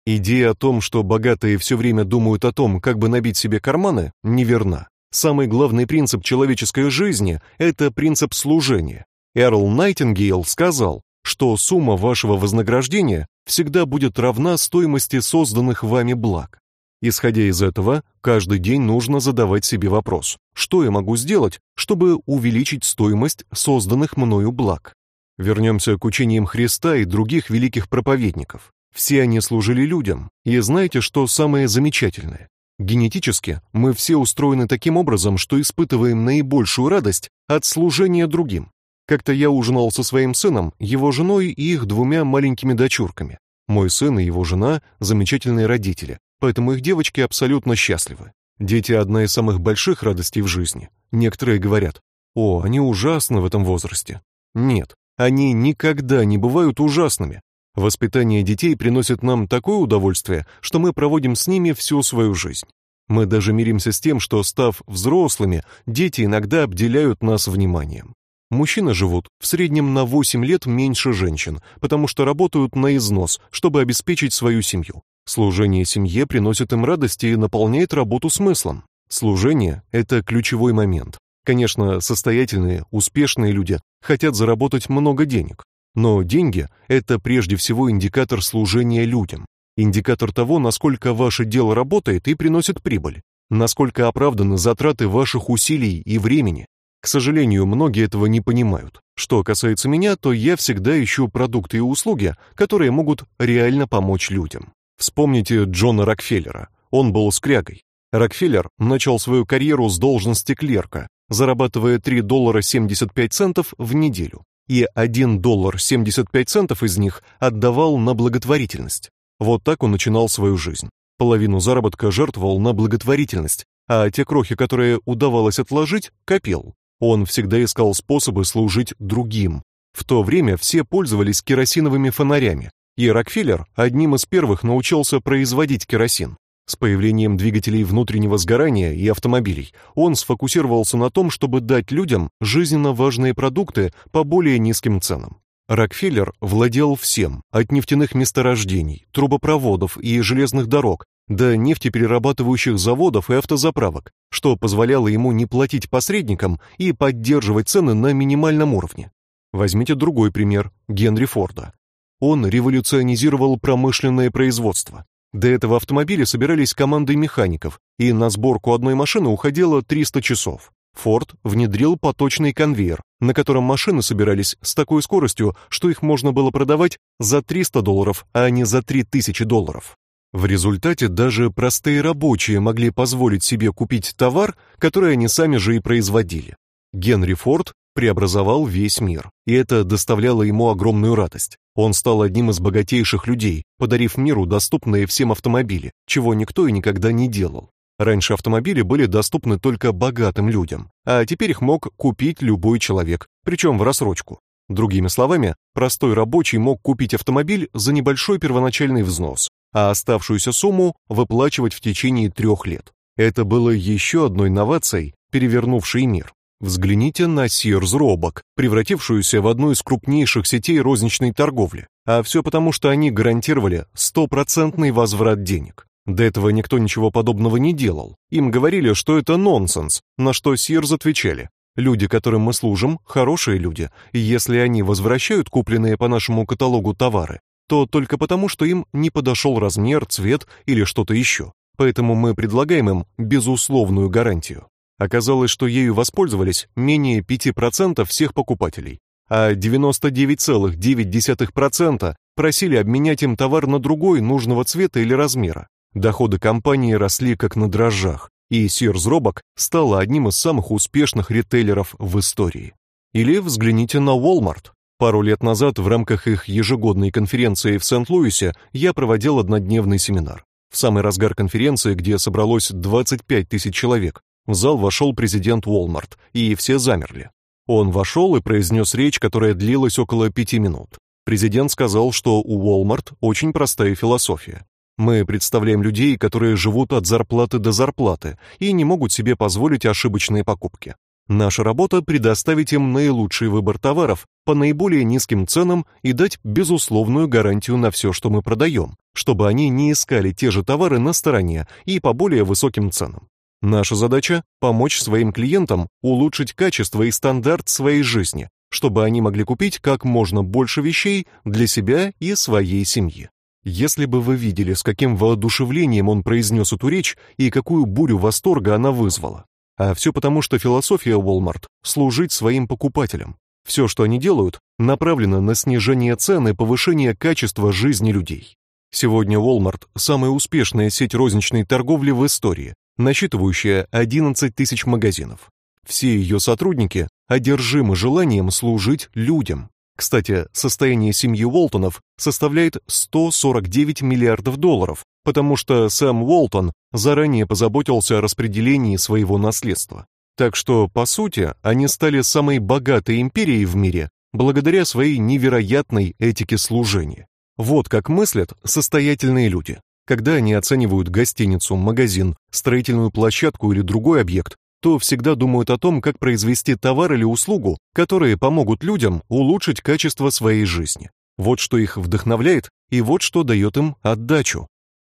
Идея о том, что богатые все время думают о том, как бы набить себе карманы, неверна. Самый главный принцип человеческой жизни это принцип служения. Эрл Найтингейл сказал, что сумма вашего вознаграждения всегда будет равна стоимости созданных вами благ. Исходя из этого, каждый день нужно задавать себе вопрос: что я могу сделать, чтобы увеличить стоимость созданных мною благ? Вернемся к учениям Христа и других великих проповедников. Все они служили людям. И знаете, что самое замечательное? Генетически мы все устроены таким образом, что испытываем наибольшую радость от служения другим. Как-то я ужинал со своим сыном, его женой и их двумя маленькими дочурками. Мой сын и его жена замечательные родители, поэтому их девочки абсолютно счастливы. Дети одна из самых больших радостей в жизни. Некоторые говорят: "О, они ужасны в этом возрасте". Нет, они никогда не бывают ужасными. Воспитание детей приносит нам такое удовольствие, что мы проводим с ними всю свою жизнь. Мы даже миримся с тем, что став взрослыми, дети иногда обделяют нас вниманием. Мужчины живут в среднем на 8 лет меньше женщин, потому что работают на износ, чтобы обеспечить свою семью. Служение семье приносит им радость и наполняет работу смыслом. Служение это ключевой момент. Конечно, состоятельные, успешные люди хотят заработать много денег, но деньги это прежде всего индикатор служения людям, индикатор того, насколько ваше дело работает и приносит прибыль, насколько оправданы затраты ваших усилий и времени. К сожалению, многие этого не понимают. Что касается меня, то я всегда ищу продукты и услуги, которые могут реально помочь людям. Вспомните Джона Рокфеллера. Он был скрягой. Рокфеллер начал свою карьеру с должности клерка, зарабатывая 3 доллара 75 центов в неделю, и 1 доллар 75 центов из них отдавал на благотворительность. Вот так он начинал свою жизнь. Половину заработка жертвовал на благотворительность, а те крохи, которые удавалось отложить, копил. Он всегда искал способы служить другим. В то время все пользовались керосиновыми фонарями, и Рокфеллер одним из первых научился производить керосин. С появлением двигателей внутреннего сгорания и автомобилей он сфокусировался на том, чтобы дать людям жизненно важные продукты по более низким ценам. Рокфеллер владел всем, от нефтяных месторождений, трубопроводов и железных дорог до нефтеперерабатывающих заводов и автозаправок, что позволяло ему не платить посредникам и поддерживать цены на минимальном уровне. Возьмите другой пример Генри Форда. Он революционизировал промышленное производство. До этого автомобили собирались командой механиков, и на сборку одной машины уходило 300 часов. Форд внедрил поточный конвейер, на котором машины собирались с такой скоростью, что их можно было продавать за 300 долларов, а не за 3000 долларов. В результате даже простые рабочие могли позволить себе купить товар, который они сами же и производили. Генри Форд преобразовал весь мир, и это доставляло ему огромную радость. Он стал одним из богатейших людей, подарив миру доступные всем автомобили, чего никто и никогда не делал. Раньше автомобили были доступны только богатым людям, а теперь их мог купить любой человек, причем в рассрочку. Другими словами, простой рабочий мог купить автомобиль за небольшой первоначальный взнос, а оставшуюся сумму выплачивать в течение трех лет. Это было еще одной инновацией, перевернувшей мир. Взгляните на Sears Roebuck, превратившуюся в одну из крупнейших сетей розничной торговли. А все потому, что они гарантировали стопроцентный возврат денег. До этого никто ничего подобного не делал. Им говорили, что это нонсенс, на что Sears отвечали: Люди, которым мы служим, хорошие люди, и если они возвращают купленные по нашему каталогу товары, то только потому, что им не подошел размер, цвет или что-то еще. Поэтому мы предлагаем им безусловную гарантию. Оказалось, что ею воспользовались менее 5% всех покупателей, а 99,9% просили обменять им товар на другой нужного цвета или размера. Доходы компании росли как на дрожжах, и Sears Roebuck стала одним из самых успешных ритейлеров в истории. Или взгляните на Walmart. Пару лет назад в рамках их ежегодной конференции в Сент-Луисе я проводил однодневный семинар. В самый разгар конференции, где собралось 25 тысяч человек, в зал вошел президент Walmart, и все замерли. Он вошел и произнес речь, которая длилась около пяти минут. Президент сказал, что у Walmart очень простая философия. Мы представляем людей, которые живут от зарплаты до зарплаты и не могут себе позволить ошибочные покупки. Наша работа предоставить им наилучший выбор товаров по наиболее низким ценам и дать безусловную гарантию на все, что мы продаем, чтобы они не искали те же товары на стороне и по более высоким ценам. Наша задача помочь своим клиентам улучшить качество и стандарт своей жизни, чтобы они могли купить как можно больше вещей для себя и своей семьи. Если бы вы видели, с каким воодушевлением он произнес эту речь и какую бурю восторга она вызвала. А все потому, что философия Walmart служить своим покупателям. Все, что они делают, направлено на снижение цен и повышение качества жизни людей. Сегодня Walmart самая успешная сеть розничной торговли в истории, насчитывающая 11 тысяч магазинов. Все ее сотрудники одержимы желанием служить людям. Кстати, состояние семьи Уолтонов составляет 149 миллиардов долларов, потому что Сэм Уолтон заранее позаботился о распределении своего наследства. Так что, по сути, они стали самой богатой империей в мире благодаря своей невероятной этике служения. Вот как мыслят состоятельные люди. Когда они оценивают гостиницу, магазин, строительную площадку или другой объект, то всегда думают о том, как произвести товар или услугу, которые помогут людям улучшить качество своей жизни. Вот что их вдохновляет и вот что дает им отдачу.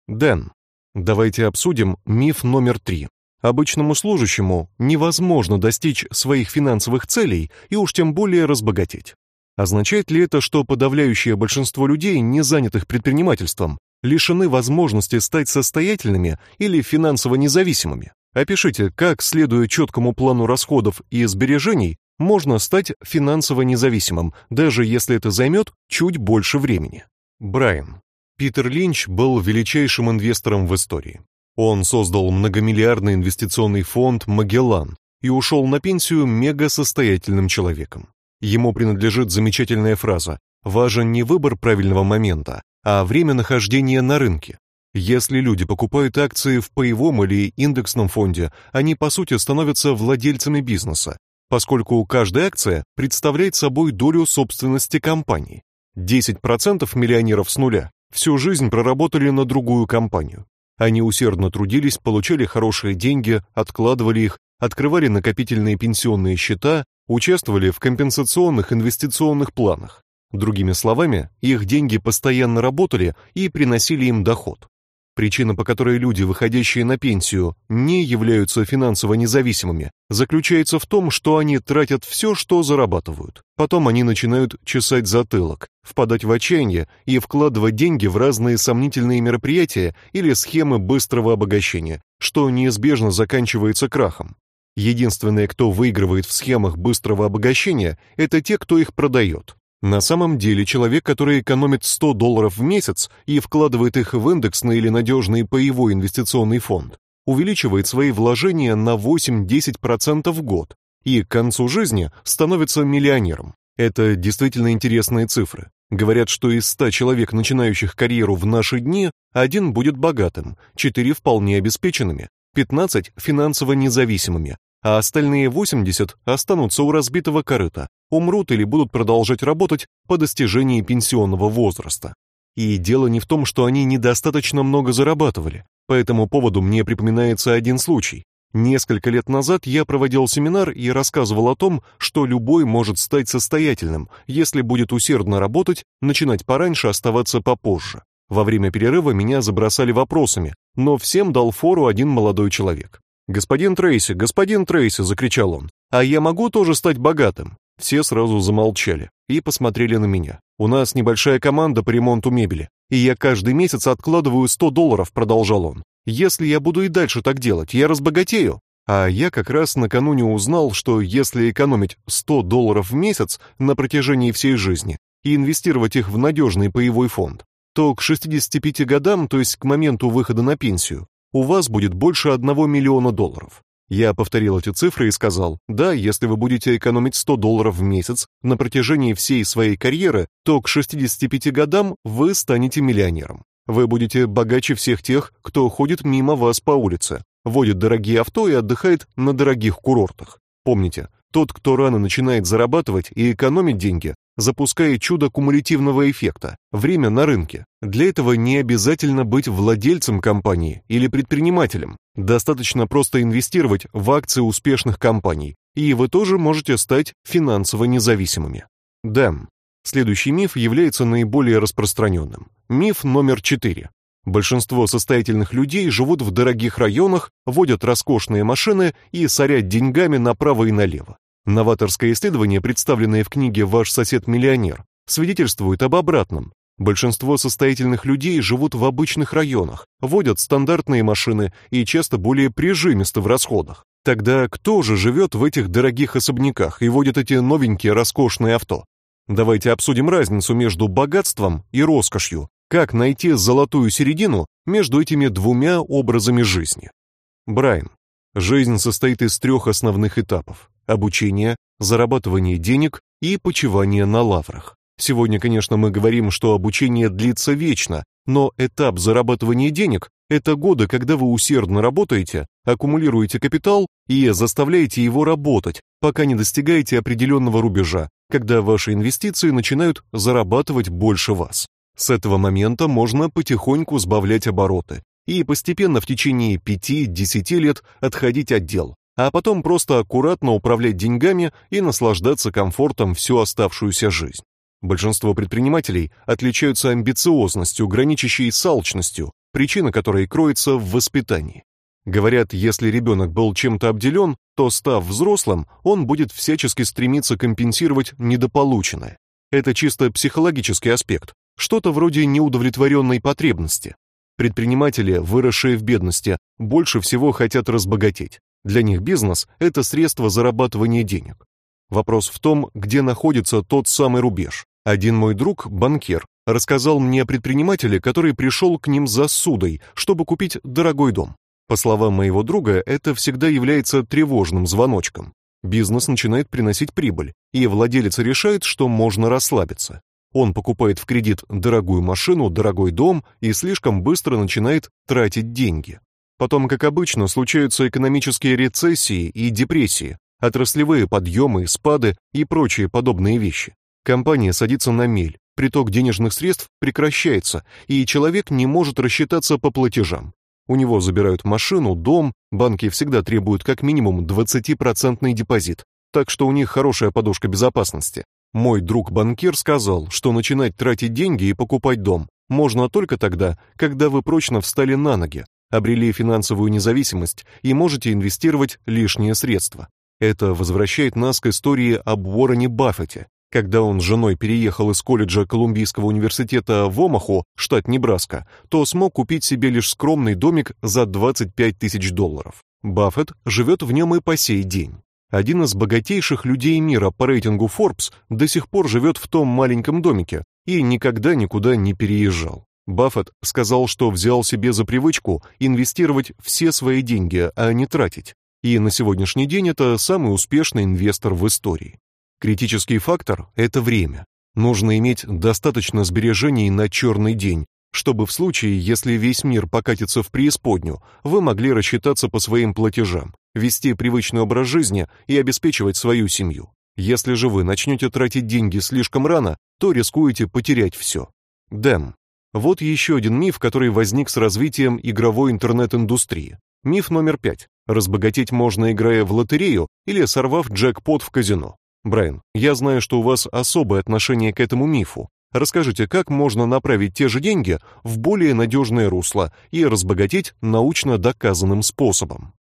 Дэн, давайте обсудим миф номер три. Обычному служащему невозможно достичь своих финансовых целей и уж тем более разбогатеть. Означает ли это, что подавляющее большинство людей, не занятых предпринимательством, лишены возможности стать состоятельными или финансово независимыми? Опишите, как, следуя четкому плану расходов и сбережений, можно стать финансово независимым, даже если это займет чуть больше времени. Брайан. Питер Линч был величайшим инвестором в истории. Он создал многомиллиардный инвестиционный фонд «Магеллан» и ушел на пенсию мегасостоятельным человеком. Ему принадлежит замечательная фраза «Важен не выбор правильного момента, а время нахождения на рынке». Если люди покупают акции в паевом или индексном фонде, они по сути становятся владельцами бизнеса, поскольку каждая акция представляет собой долю собственности компании. 10% миллионеров с нуля всю жизнь проработали на другую компанию. Они усердно трудились, получали хорошие деньги, откладывали их, открывали накопительные пенсионные счета, участвовали в компенсационных инвестиционных планах. Другими словами, их деньги постоянно работали и приносили им доход. Причина, по которой люди, выходящие на пенсию, не являются финансово независимыми, заключается в том, что они тратят все, что зарабатывают. Потом они начинают чесать затылок, впадать в отчаяние и вкладывать деньги в разные сомнительные мероприятия или схемы быстрого обогащения, что неизбежно заканчивается крахом. Единственные, кто выигрывает в схемах быстрого обогащения, это те, кто их продает. На самом деле человек, который экономит 100 долларов в месяц и вкладывает их в индексный или надежный паевой инвестиционный фонд, увеличивает свои вложения на 8-10% в год и к концу жизни становится миллионером. Это действительно интересные цифры. Говорят, что из 100 человек, начинающих карьеру в наши дни, один будет богатым, 4 вполне обеспеченными, 15 финансово независимыми, а остальные 80 останутся у разбитого корыта, умрут или будут продолжать работать по достижении пенсионного возраста. И дело не в том, что они недостаточно много зарабатывали. По этому поводу мне припоминается один случай. Несколько лет назад я проводил семинар и рассказывал о том, что любой может стать состоятельным, если будет усердно работать, начинать пораньше, оставаться попозже. Во время перерыва меня забросали вопросами, но всем дал фору один молодой человек. «Господин Трейси, господин Трейси!» — закричал он. «А я могу тоже стать богатым?» Все сразу замолчали и посмотрели на меня. У нас небольшая команда по ремонту мебели, и я каждый месяц откладываю 100 долларов, продолжал он. Если я буду и дальше так делать, я разбогатею. А я как раз накануне узнал, что если экономить 100 долларов в месяц на протяжении всей жизни и инвестировать их в надежный паевой фонд, то к 65 годам, то есть к моменту выхода на пенсию, у вас будет больше 1 миллиона долларов. Я повторил эти цифры и сказал: "Да, если вы будете экономить 100 долларов в месяц на протяжении всей своей карьеры, то к 65 годам вы станете миллионером. Вы будете богаче всех тех, кто ходит мимо вас по улице, водит дорогие авто и отдыхает на дорогих курортах. Помните, тот, кто рано начинает зарабатывать и экономить деньги, запускает чудо кумулятивного эффекта время на рынке. Для этого не обязательно быть владельцем компании или предпринимателем. Достаточно просто инвестировать в акции успешных компаний, и вы тоже можете стать финансово независимыми. Дэм. Следующий миф является наиболее распространенным. Миф номер 4. Большинство состоятельных людей живут в дорогих районах, водят роскошные машины и сорят деньгами направо и налево. Новаторское исследование, представленное в книге Ваш сосед-миллионер, свидетельствует об обратном. Большинство состоятельных людей живут в обычных районах, водят стандартные машины и часто более прижимисты в расходах. Тогда кто же живет в этих дорогих особняках и водит эти новенькие роскошные авто? Давайте обсудим разницу между богатством и роскошью. Как найти золотую середину между этими двумя образами жизни? Брайан. Жизнь состоит из трех основных этапов: обучение, зарабатывание денег и почивание на лаврах. Сегодня, конечно, мы говорим, что обучение длится вечно, но этап зарабатывания денег это годы, когда вы усердно работаете, аккумулируете капитал и заставляете его работать, пока не достигаете определенного рубежа, когда ваши инвестиции начинают зарабатывать больше вас. С этого момента можно потихоньку сбавлять обороты, и постепенно в течение 5-10 лет отходить от дел, а потом просто аккуратно управлять деньгами и наслаждаться комфортом всю оставшуюся жизнь. Большинство предпринимателей отличаются амбициозностью, граничащей с алчностью, причина которой кроется в воспитании. Говорят, если ребенок был чем-то обделен, то, став взрослым, он будет всячески стремиться компенсировать недополученное. Это чисто психологический аспект, что-то вроде неудовлетворенной потребности. Предприниматели, выросшие в бедности, больше всего хотят разбогатеть. Для них бизнес это средство зарабатывания денег. Вопрос в том, где находится тот самый рубеж. Один мой друг, банкир, рассказал мне о предпринимателе, который пришел к ним за судой, чтобы купить дорогой дом. По словам моего друга, это всегда является тревожным звоночком. Бизнес начинает приносить прибыль, и владелец решает, что можно расслабиться. Он покупает в кредит дорогую машину, дорогой дом и слишком быстро начинает тратить деньги. Потом, как обычно, случаются экономические рецессии и депрессии, отраслевые подъемы и спады и прочие подобные вещи. Компания садится на мель, приток денежных средств прекращается, и человек не может рассчитаться по платежам. У него забирают машину, дом, банки всегда требуют как минимум 20% депозит, так что у них хорошая подушка безопасности. Мой друг-банкир сказал, что начинать тратить деньги и покупать дом можно только тогда, когда вы прочно встали на ноги, обрели финансовую независимость и можете инвестировать лишние средства. Это возвращает нас к истории об Уоррене Баффете, когда он с женой переехал из колледжа Колумбийского университета в Омаху, штат Небраска, то смог купить себе лишь скромный домик за 25 тысяч долларов. Баффет живет в нем и по сей день. Один из богатейших людей мира по рейтингу Forbes до сих пор живет в том маленьком домике и никогда никуда не переезжал. Баффет сказал, что взял себе за привычку инвестировать все свои деньги, а не тратить. И на сегодняшний день это самый успешный инвестор в истории. Критический фактор это время. Нужно иметь достаточно сбережений на черный день, чтобы в случае, если весь мир покатится в преисподнюю, вы могли рассчитаться по своим платежам, вести привычный образ жизни и обеспечивать свою семью. Если же вы начнете тратить деньги слишком рано, то рискуете потерять все. Дэм. Вот еще один миф, который возник с развитием игровой интернет-индустрии. Миф номер пять. Разбогатеть можно, играя в лотерею или сорвав джекпот в казино. Брайан, я знаю, что у вас особое отношение к этому мифу. Расскажите, как можно направить те же деньги в более надежное русло и разбогатеть научно доказанным способом?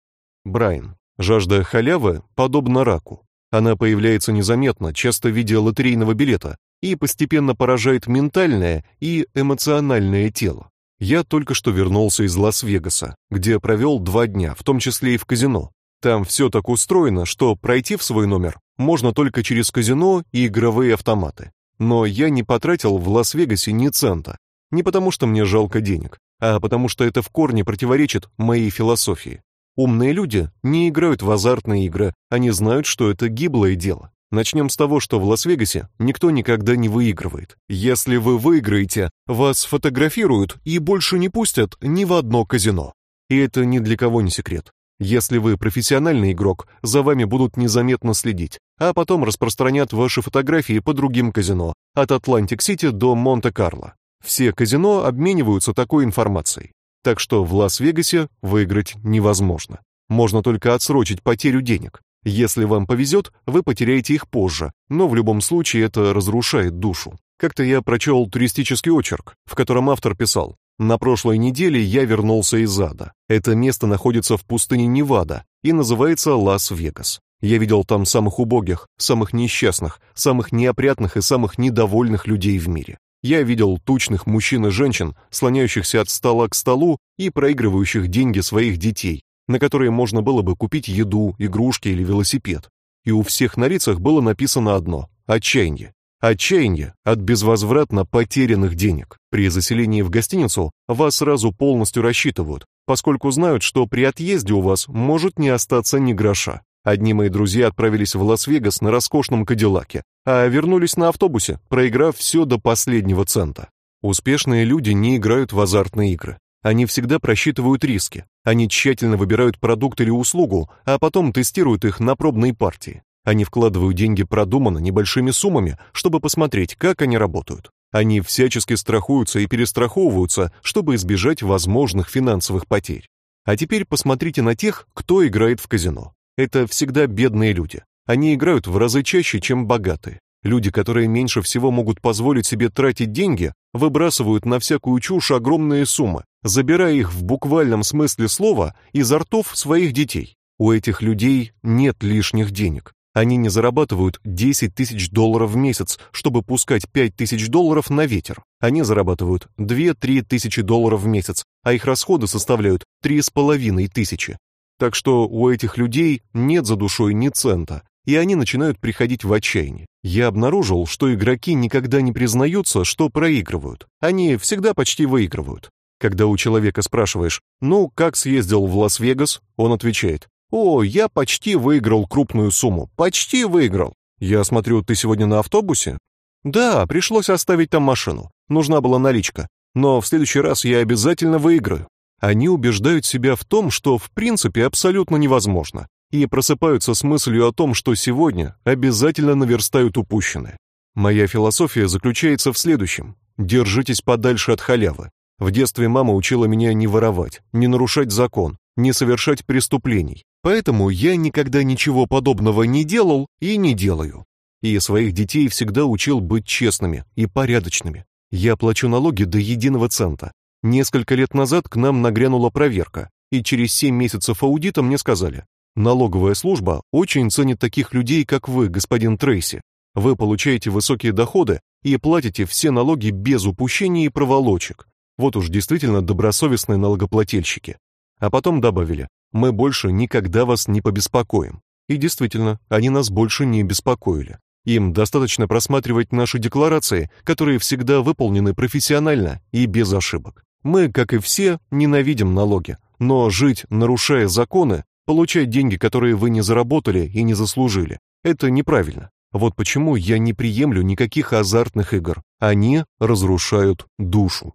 Брайан, жажда халявы подобна раку. Она появляется незаметно, часто в виде лотерейного билета, и постепенно поражает ментальное и эмоциональное тело. Я только что вернулся из Лас-Вегаса, где провел два дня, в том числе и в казино. Там все так устроено, что пройти в свой номер можно только через казино и игровые автоматы. Но я не потратил в Лас-Вегасе ни цента. Не потому, что мне жалко денег, а потому что это в корне противоречит моей философии. Умные люди не играют в азартные игры, они знают, что это гиблое дело. Начнем с того, что в Лас-Вегасе никто никогда не выигрывает. Если вы выиграете, вас фотографируют и больше не пустят ни в одно казино. И это ни для кого не секрет. Если вы профессиональный игрок, за вами будут незаметно следить, а потом распространят ваши фотографии по другим казино, от Атлантик-Сити до Монте-Карло. Все казино обмениваются такой информацией. Так что в Лас-Вегасе выиграть невозможно. Можно только отсрочить потерю денег. Если вам повезет, вы потеряете их позже, но в любом случае это разрушает душу. Как-то я прочел туристический очерк, в котором автор писал: на прошлой неделе я вернулся из ада. Это место находится в пустыне Невада и называется Лас-Вегас. Я видел там самых убогих, самых несчастных, самых неопрятных и самых недовольных людей в мире. Я видел тучных мужчин и женщин, слоняющихся от стола к столу и проигрывающих деньги своих детей, на которые можно было бы купить еду, игрушки или велосипед. И у всех на лицах было написано одно отчаяние. Отчаяние от безвозвратно потерянных денег. При заселении в гостиницу вас сразу полностью рассчитывают, поскольку знают, что при отъезде у вас может не остаться ни гроша. Одни мои друзья отправились в Лас-Вегас на роскошном Кадиллаке, а вернулись на автобусе, проиграв все до последнего цента. Успешные люди не играют в азартные игры. Они всегда просчитывают риски. Они тщательно выбирают продукт или услугу, а потом тестируют их на пробной партии. Они вкладывают деньги продуманно, небольшими суммами, чтобы посмотреть, как они работают. Они всячески страхуются и перестраховываются, чтобы избежать возможных финансовых потерь. А теперь посмотрите на тех, кто играет в казино. Это всегда бедные люди. Они играют в разы чаще, чем богатые. Люди, которые меньше всего могут позволить себе тратить деньги, выбрасывают на всякую чушь огромные суммы, забирая их в буквальном смысле слова изо ртов своих детей. У этих людей нет лишних денег. Они не зарабатывают 10 тысяч долларов в месяц, чтобы пускать 5 тысяч долларов на ветер. Они зарабатывают 2-3 тысячи долларов в месяц, а их расходы составляют 3,5 тысячи. Так что у этих людей нет за душой ни цента, и они начинают приходить в отчаяние. Я обнаружил, что игроки никогда не признаются, что проигрывают. Они всегда почти выигрывают. Когда у человека спрашиваешь: "Ну, как съездил в Лас-Вегас?", он отвечает: "О, я почти выиграл крупную сумму. Почти выиграл". Я смотрю, ты сегодня на автобусе? Да, пришлось оставить там машину. Нужна была наличка. Но в следующий раз я обязательно выиграю. Они убеждают себя в том, что в принципе абсолютно невозможно, и просыпаются с мыслью о том, что сегодня обязательно наверстают упущенное. Моя философия заключается в следующем: держитесь подальше от халявы. В детстве мама учила меня не воровать, не нарушать закон, не совершать преступлений. Поэтому я никогда ничего подобного не делал и не делаю. И своих детей всегда учил быть честными и порядочными. Я плачу налоги до единого цента, Несколько лет назад к нам нагрянула проверка, и через 7 месяцев аудита мне сказали: "Налоговая служба очень ценит таких людей, как вы, господин Трейси. Вы получаете высокие доходы и платите все налоги без упущений и проволочек. Вот уж действительно добросовестные налогоплательщики". А потом добавили: "Мы больше никогда вас не побеспокоим". И действительно, они нас больше не беспокоили. Им достаточно просматривать наши декларации, которые всегда выполнены профессионально и без ошибок. Мы, как и все, ненавидим налоги, но жить, нарушая законы, получать деньги, которые вы не заработали и не заслужили, это неправильно. Вот почему я не приемлю никаких азартных игр. Они разрушают душу.